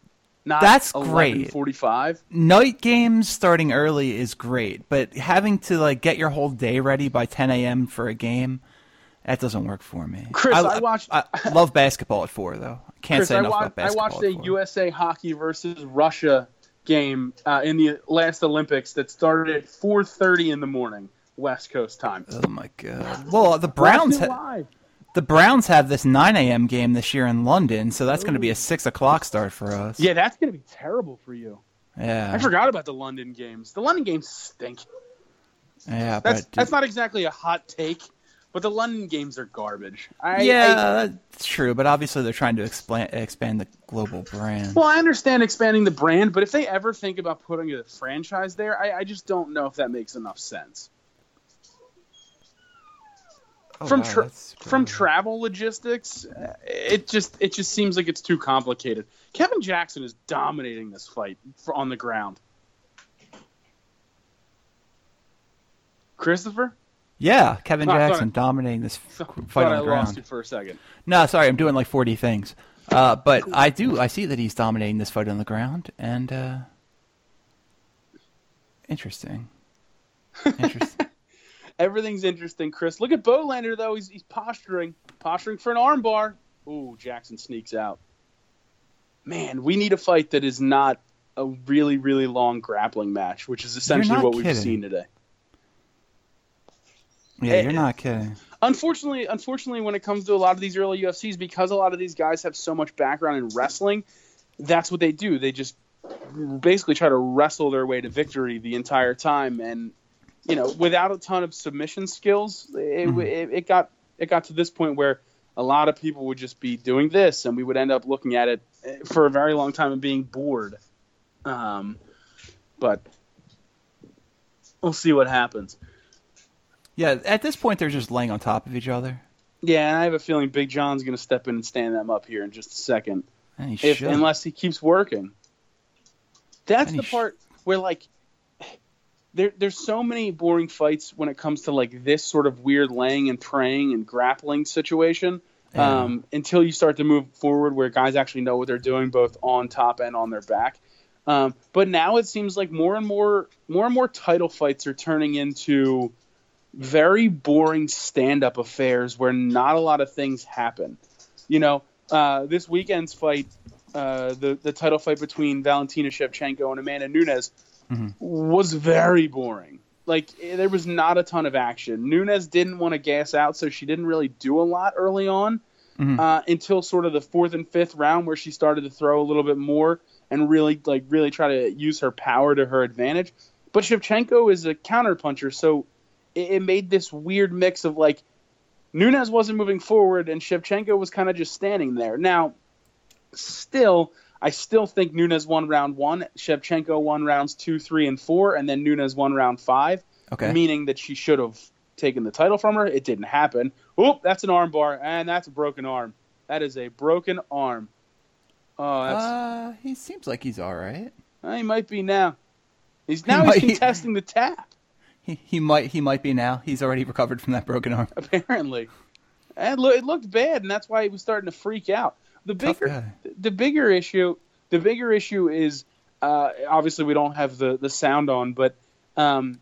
Not That's great. 11:45. Night games starting early is great, but having to like get your whole day ready by 10 a.m. for a game, that doesn't work for me. Chris, I watched- I, love basketball at four though. Can't Chris, say I, enough wa- about I watched at a. USA Hockey versus Russia game uh, in the last Olympics that started at 4:30 in the morning West Coast time. Oh my god! Well, the Browns Watch it ha- the Browns have this 9 a.m. game this year in London, so that's going to be a six o'clock start for us. Yeah, that's going to be terrible for you. yeah, I forgot about the London games. The London games stink. yeah. That's but that's not exactly a hot take, but the London games are garbage. I, yeah, that's true. But obviously, they're trying to expand expand the global brand. Well, I understand expanding the brand, but if they ever think about putting a franchise there, I, I just don't know if that makes enough sense. Oh, from tra- that's from travel logistics, it just it just seems like it's too complicated. Kevin Jackson is dominating this fight on the ground. Christopher, Yeah, Kevin Oh, Jackson I- dominating this thought fight on the lost ground. you for a second. No, sorry, I'm doing like 40 things. Uh, but I do, I see that he's dominating this fight on the ground, and uh, interesting. Interesting. Everything's interesting, Chris. Look at Bohlander though; he's, he's posturing, posturing for an armbar. Ooh, Jackson sneaks out. Man, we need a fight that is not a really really long grappling match, which is essentially what we've seen today. Yeah, Eh, you're not kidding. Unfortunately, unfortunately, when it comes to a lot of these early UFCs, because a lot of these guys have so much background in wrestling, that's what they do. They just basically try to wrestle their way to victory the entire time, and you know, without a ton of submission skills, it, it, it got it got to this point where a lot of people would just be doing this, and we would end up looking at it eh, for a very long time and being bored. Um, but we'll see what happens. Yeah, at this point they're just laying on top of each other. Yeah, and I have a feeling Big John's going to step in and stand them up here in just a second, And he if unless he keeps working. That's And he the sh- part where like there there's so many boring fights when it comes to like this sort of weird laying and praying and grappling situation. Yeah. Um, until you start to move forward, where guys actually know what they're doing, both on top and on their back. Um, but now it seems like more and more, more and more title fights are turning into very boring stand-up affairs where not a lot of things happen. You know, uh, this weekend's fight, uh, the the title fight between Valentina Shevchenko and Amanda Nunes, was very boring. Like eh, there was not a ton of action. Nunes didn't want to gas out, so she didn't really do a lot early on uh, until sort of the fourth and fifth round, where she started to throw a little bit more and really like really try to use her power to her advantage. But Shevchenko is a counterpuncher, so it, it made this weird mix of like Nunes wasn't moving forward and Shevchenko was kind of just standing there. Now, still, I still think Nunes won round one, Shevchenko won rounds two, three, and four, and then Nunes won round five. Okay. Meaning that she should have taken the title from her. It didn't happen. Oop, that's an arm bar, and that's a broken arm. That is a broken arm. Oh, that's uh, he seems like he's all right. uh, he might be now. He's now he's might- contesting the tap. He, he might he might be now. He's already recovered from that broken arm. apparently. And look, it looked bad, and that's why he was starting to freak out. The bigger, the bigger issue, the bigger issue is uh, obviously we don't have the the sound on, but um,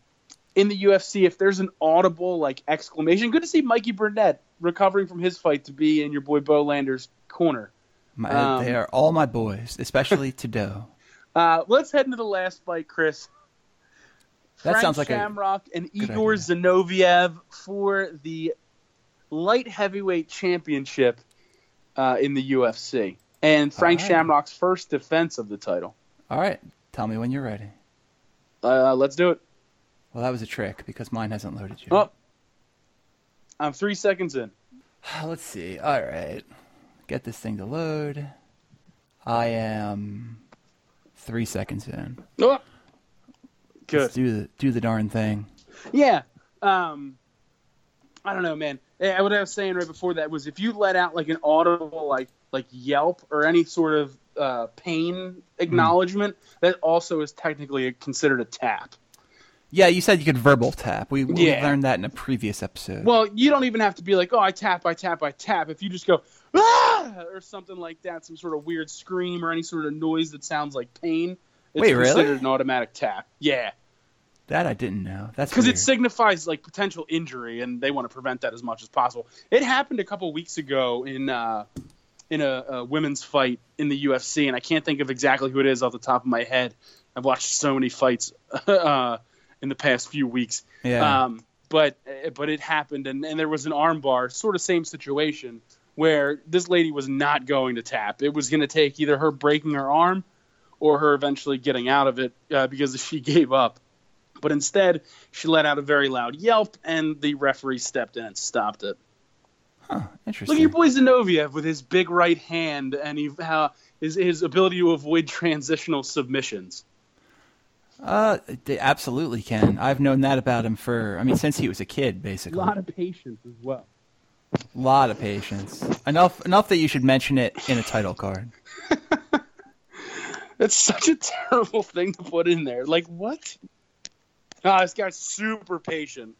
in the UFC, if there's an audible like exclamation, good to see Mikey Burnett recovering from his fight to be in your boy Bohlander's corner. My, Um, they are all my boys, especially Tadeu. Uh, let's head into the last fight, Chris. That Frank sounds like a Shamrock and Igor idea. Zinoviev for the light heavyweight championship uh, in the UFC, and Frank right. Shamrock's first defense of the title. All right, tell me when you're ready. Uh, let's do it. Well, that was a trick because mine hasn't loaded yet. Oh, I'm three seconds in. Let's see. All right, get this thing to load. I am three seconds in. Oh, Let's do the do the darn thing. Yeah. Um, I don't know, man. Eh, What I was saying right before that was if you let out like an audible like like Yelp or any sort of uh, pain acknowledgement, that also is technically considered a tap. Yeah, you said you could verbal tap. We, we Yeah. learned that in a previous episode. Well, you don't even have to be like, oh, I tap, I tap, I tap. If you just go, ah, or something like that, some sort of weird scream or any sort of noise that sounds like pain, it's Wait, really? considered an automatic tap. Yeah. That I didn't know. That's because it signifies like potential injury, and they want to prevent that as much as possible. It happened a couple weeks ago in uh, in a, a women's fight in the UFC, and I can't think of exactly who it is off the top of my head. I've watched so many fights uh, in the past few weeks. Yeah. Um, but but it happened, and, and there was an armbar, sort of same situation, where this lady was not going to tap. It was going to take either her breaking her arm or her eventually getting out of it uh, because she gave up. But instead, she let out a very loud yelp, and the referee stepped in and stopped it. Huh, interesting. Look at your boy Zinoviev with his big right hand and he, how his, his ability to avoid transitional submissions. Uh, they absolutely can. I've known that about him for, I mean, since he was a kid, basically. A lot of patience as well. A lot of patience. Enough, enough that you should mention it in a title card. That's such a terrible thing to put in there. Like, what? Ah, this guy's super patient.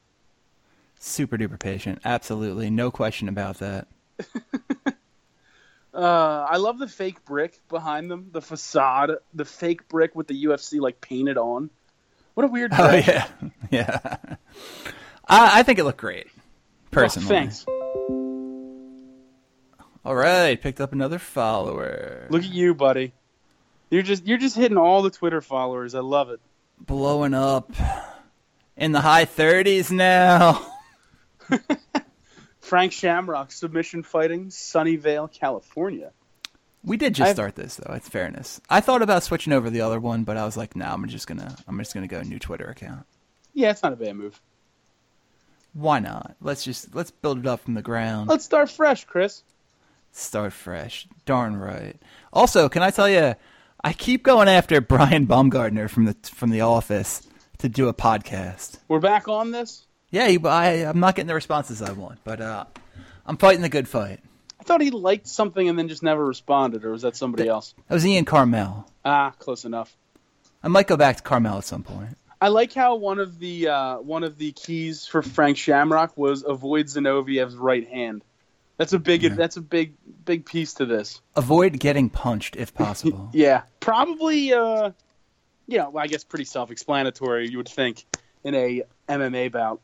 Super duper patient. Absolutely, no question about that. Uh, I love the fake brick behind them, the facade, the fake brick with the UFC like painted on. What a weird. Oh yeah, yeah. I, I think it looked great, personally. Oh, thanks. All right, picked up another follower. Look at you, buddy. You're just you're just hitting all the Twitter followers. I love it. Blowing up in the high 30s now. Frank Shamrock submission fighting Sunnyvale, California. We did just I've- start this though. It's fairness. I thought about switching over the other one, but I was like, no, I'm just gonna, I'm just gonna go new Twitter account. Yeah, it's not a bad move. Why not? Let's just let's build it up from the ground. Let's start fresh, Chris. Start fresh. Darn right. Also, can I tell you, I keep going after Brian Baumgartner from the from the office to do a podcast. We're back on this. Yeah, he, I, I'm not getting the responses I want, but uh, I'm fighting the good fight. I thought he liked something and then just never responded, or was that somebody else? That was Ian Karmel. Ah, close enough. I might go back to Carmel at some point. I like how one of the uh, one of the keys for Frank Shamrock was avoid Zinoviev's right hand. That's a big that's a big big piece to this. Avoid getting punched if possible. Yeah, probably. Uh, you know, I guess pretty self-explanatory. You would think in a MMA bout.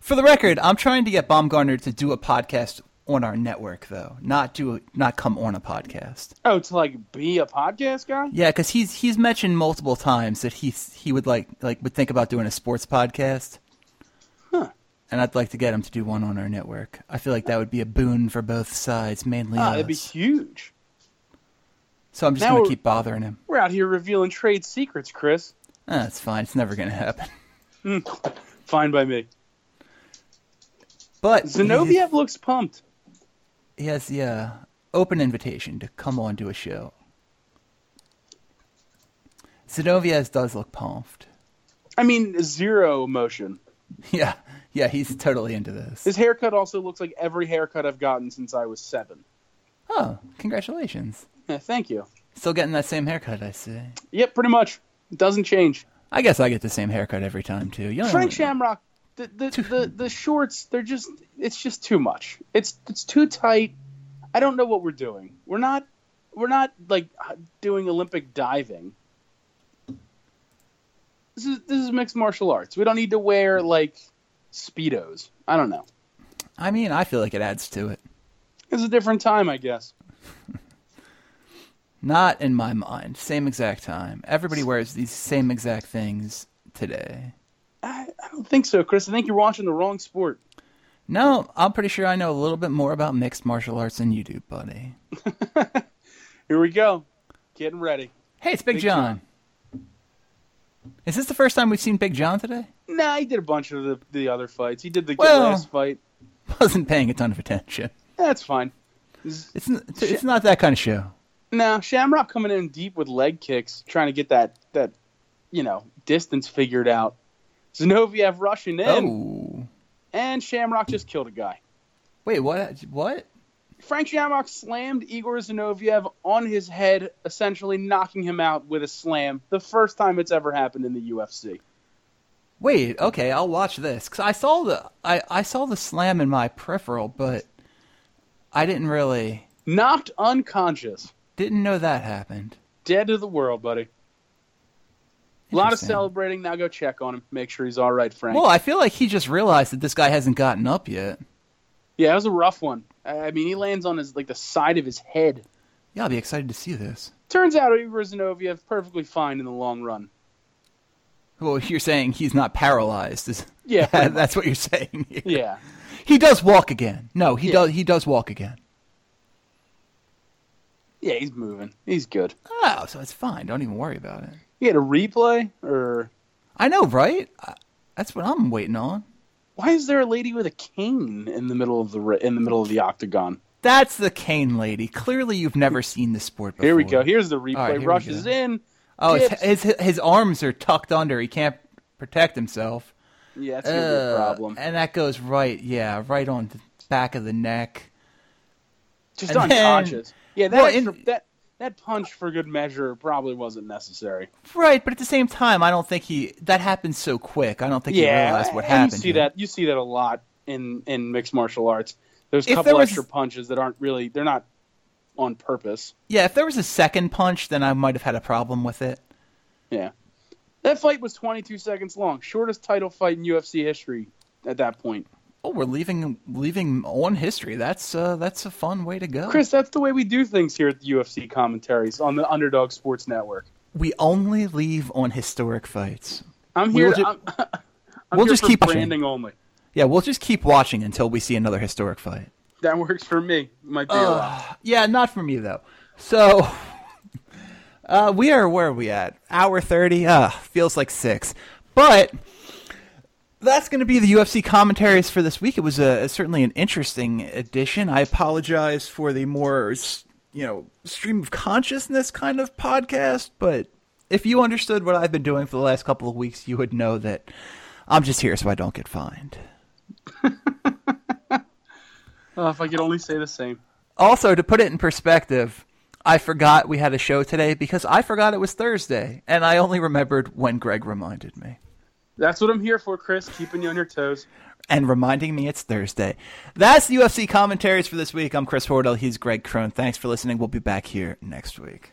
For the record, I'm trying to get Baumgartner to do a podcast on our network, though, not do not come on a podcast. Oh, to like be a podcast guy? Yeah, because he's he's mentioned multiple times that he he would like like would think about doing a sports podcast. Huh. And I'd like to get him to do one on our network. I feel like that would be a boon for both sides, mainly Ah, us. that'd be huge. So I'm just Now gonna keep bothering him. We're out here revealing trade secrets, Chris. Ah, it's fine. It's never gonna happen. Fine by me. But Zinoviev looks pumped. he has the uh, open invitation to come on to a show. Zinoviev does look pumped. I mean, zero emotion. Yeah, yeah, he's totally into this. His haircut also looks like every haircut I've gotten since I was seven. Oh, congratulations! Yeah, thank you. Still getting that same haircut, I see. Yep, pretty much. It doesn't change. I guess I get the same haircut every time too. You know, Frank Shamrock, the the, the the shorts, they're just it's just too much. It's it's too tight. I don't know what we're doing. We're not we're not like doing Olympic diving. This is this is mixed martial arts. We don't need to wear like speedos. I don't know. I mean, I feel like it adds to it. It's a different time, I guess. Not in my mind. Same exact time. Everybody wears these same exact things today. I, I don't think so, Chris. I think you're watching the wrong sport. No, I'm pretty sure I know a little bit more about mixed martial arts than you do, buddy. Here we go. Getting ready. Hey, it's Big, Big John. Is this the first time we've seen Big John today? Nah, he did a bunch of the, the other fights. He did the Well- last fight. Wasn't paying a ton of attention. That's fine. This- It's it's not that kind of show. Now Shamrock coming in deep with leg kicks, trying to get that that you know distance figured out. Zinoviev rushing in, Oh, and Shamrock just killed a guy. wait, what? What? Frank Shamrock slammed Igor Zinoviev on his head, essentially knocking him out with a slam. The first time it's ever happened in the UFC. Wait, okay, I'll watch this because I saw the I, I saw the slam in my peripheral, but I didn't really Knocked unconscious, didn't know that happened. dead to the world, buddy. A lot of celebrating. Now go check on him, make sure he's all right, Frank. Well, I feel like he just realized that this guy hasn't gotten up yet. yeah, it was a rough one. I mean, he lands on his like the side of his head. Yeah, I'll be excited to see this. Turns out Igor Zinoviev perfectly fine in the long run. Well, you're saying he's not paralyzed. Is, Yeah, that's what you're saying. here. Yeah. He does walk again. No, he Yeah. does. He does walk again. Yeah, he's moving. He's good. Oh, so it's fine. Don't even worry about it. He had a replay, or I know, right? That's what I'm waiting on. why is there a lady with a cane in the middle of the in the middle of the octagon? That's the cane lady. Clearly, you've never seen the sport before. Here we go. Here's the replay. Right, Rushes in. Oh, his, dips. his his arms are tucked under. He can't protect himself. Yeah, that's gonna a Uh, problem. And that goes right, yeah, right on the back of the neck. Just and unconscious. Yeah, that well, extra, in- that that punch for good measure probably wasn't necessary. Right, but at the same time, I don't think he. That happened so quick. I don't think he yeah, realized what happened. You see that. You see that a lot in in mixed martial arts. There's a couple there was- extra punches that aren't really. They're not on purpose. Yeah, if there was a second punch, then I might have had a problem with it. Yeah. That fight was 22 seconds long. Shortest title fight in UFC history at that point. Oh, we're leaving leaving on history. That's uh, that's a fun way to go. Chris, that's the way we do things here at the UFC commentaries on the Underdog Sports Network. we only leave on historic fights. I'm here. will ju- I'm, I'm we'll here just keep watching. branding only. Yeah, we'll just keep watching until we see another historic fight. That works for me. Might be lot. Yeah, not for me though. So uh, we are where are we at? Hour thirty. Uh, feels like six, but that's going to be the UFC commentaries for this week. It was a, certainly an interesting edition. I apologize for the more you know stream of consciousness kind of podcast, but if you understood what I've been doing for the last couple of weeks, you would know that I'm just here so I don't get fined. Oh, if I could only say the same. Also, to put it in perspective, I forgot we had a show today because I forgot it was Thursday, and I only remembered when Greg reminded me. That's what I'm here for, Chris. Keeping you on your toes. And reminding me it's Thursday. That's the UFC commentaries for this week. I'm Chris Hordell. He's Greg Crone. Thanks for listening. We'll be back here next week.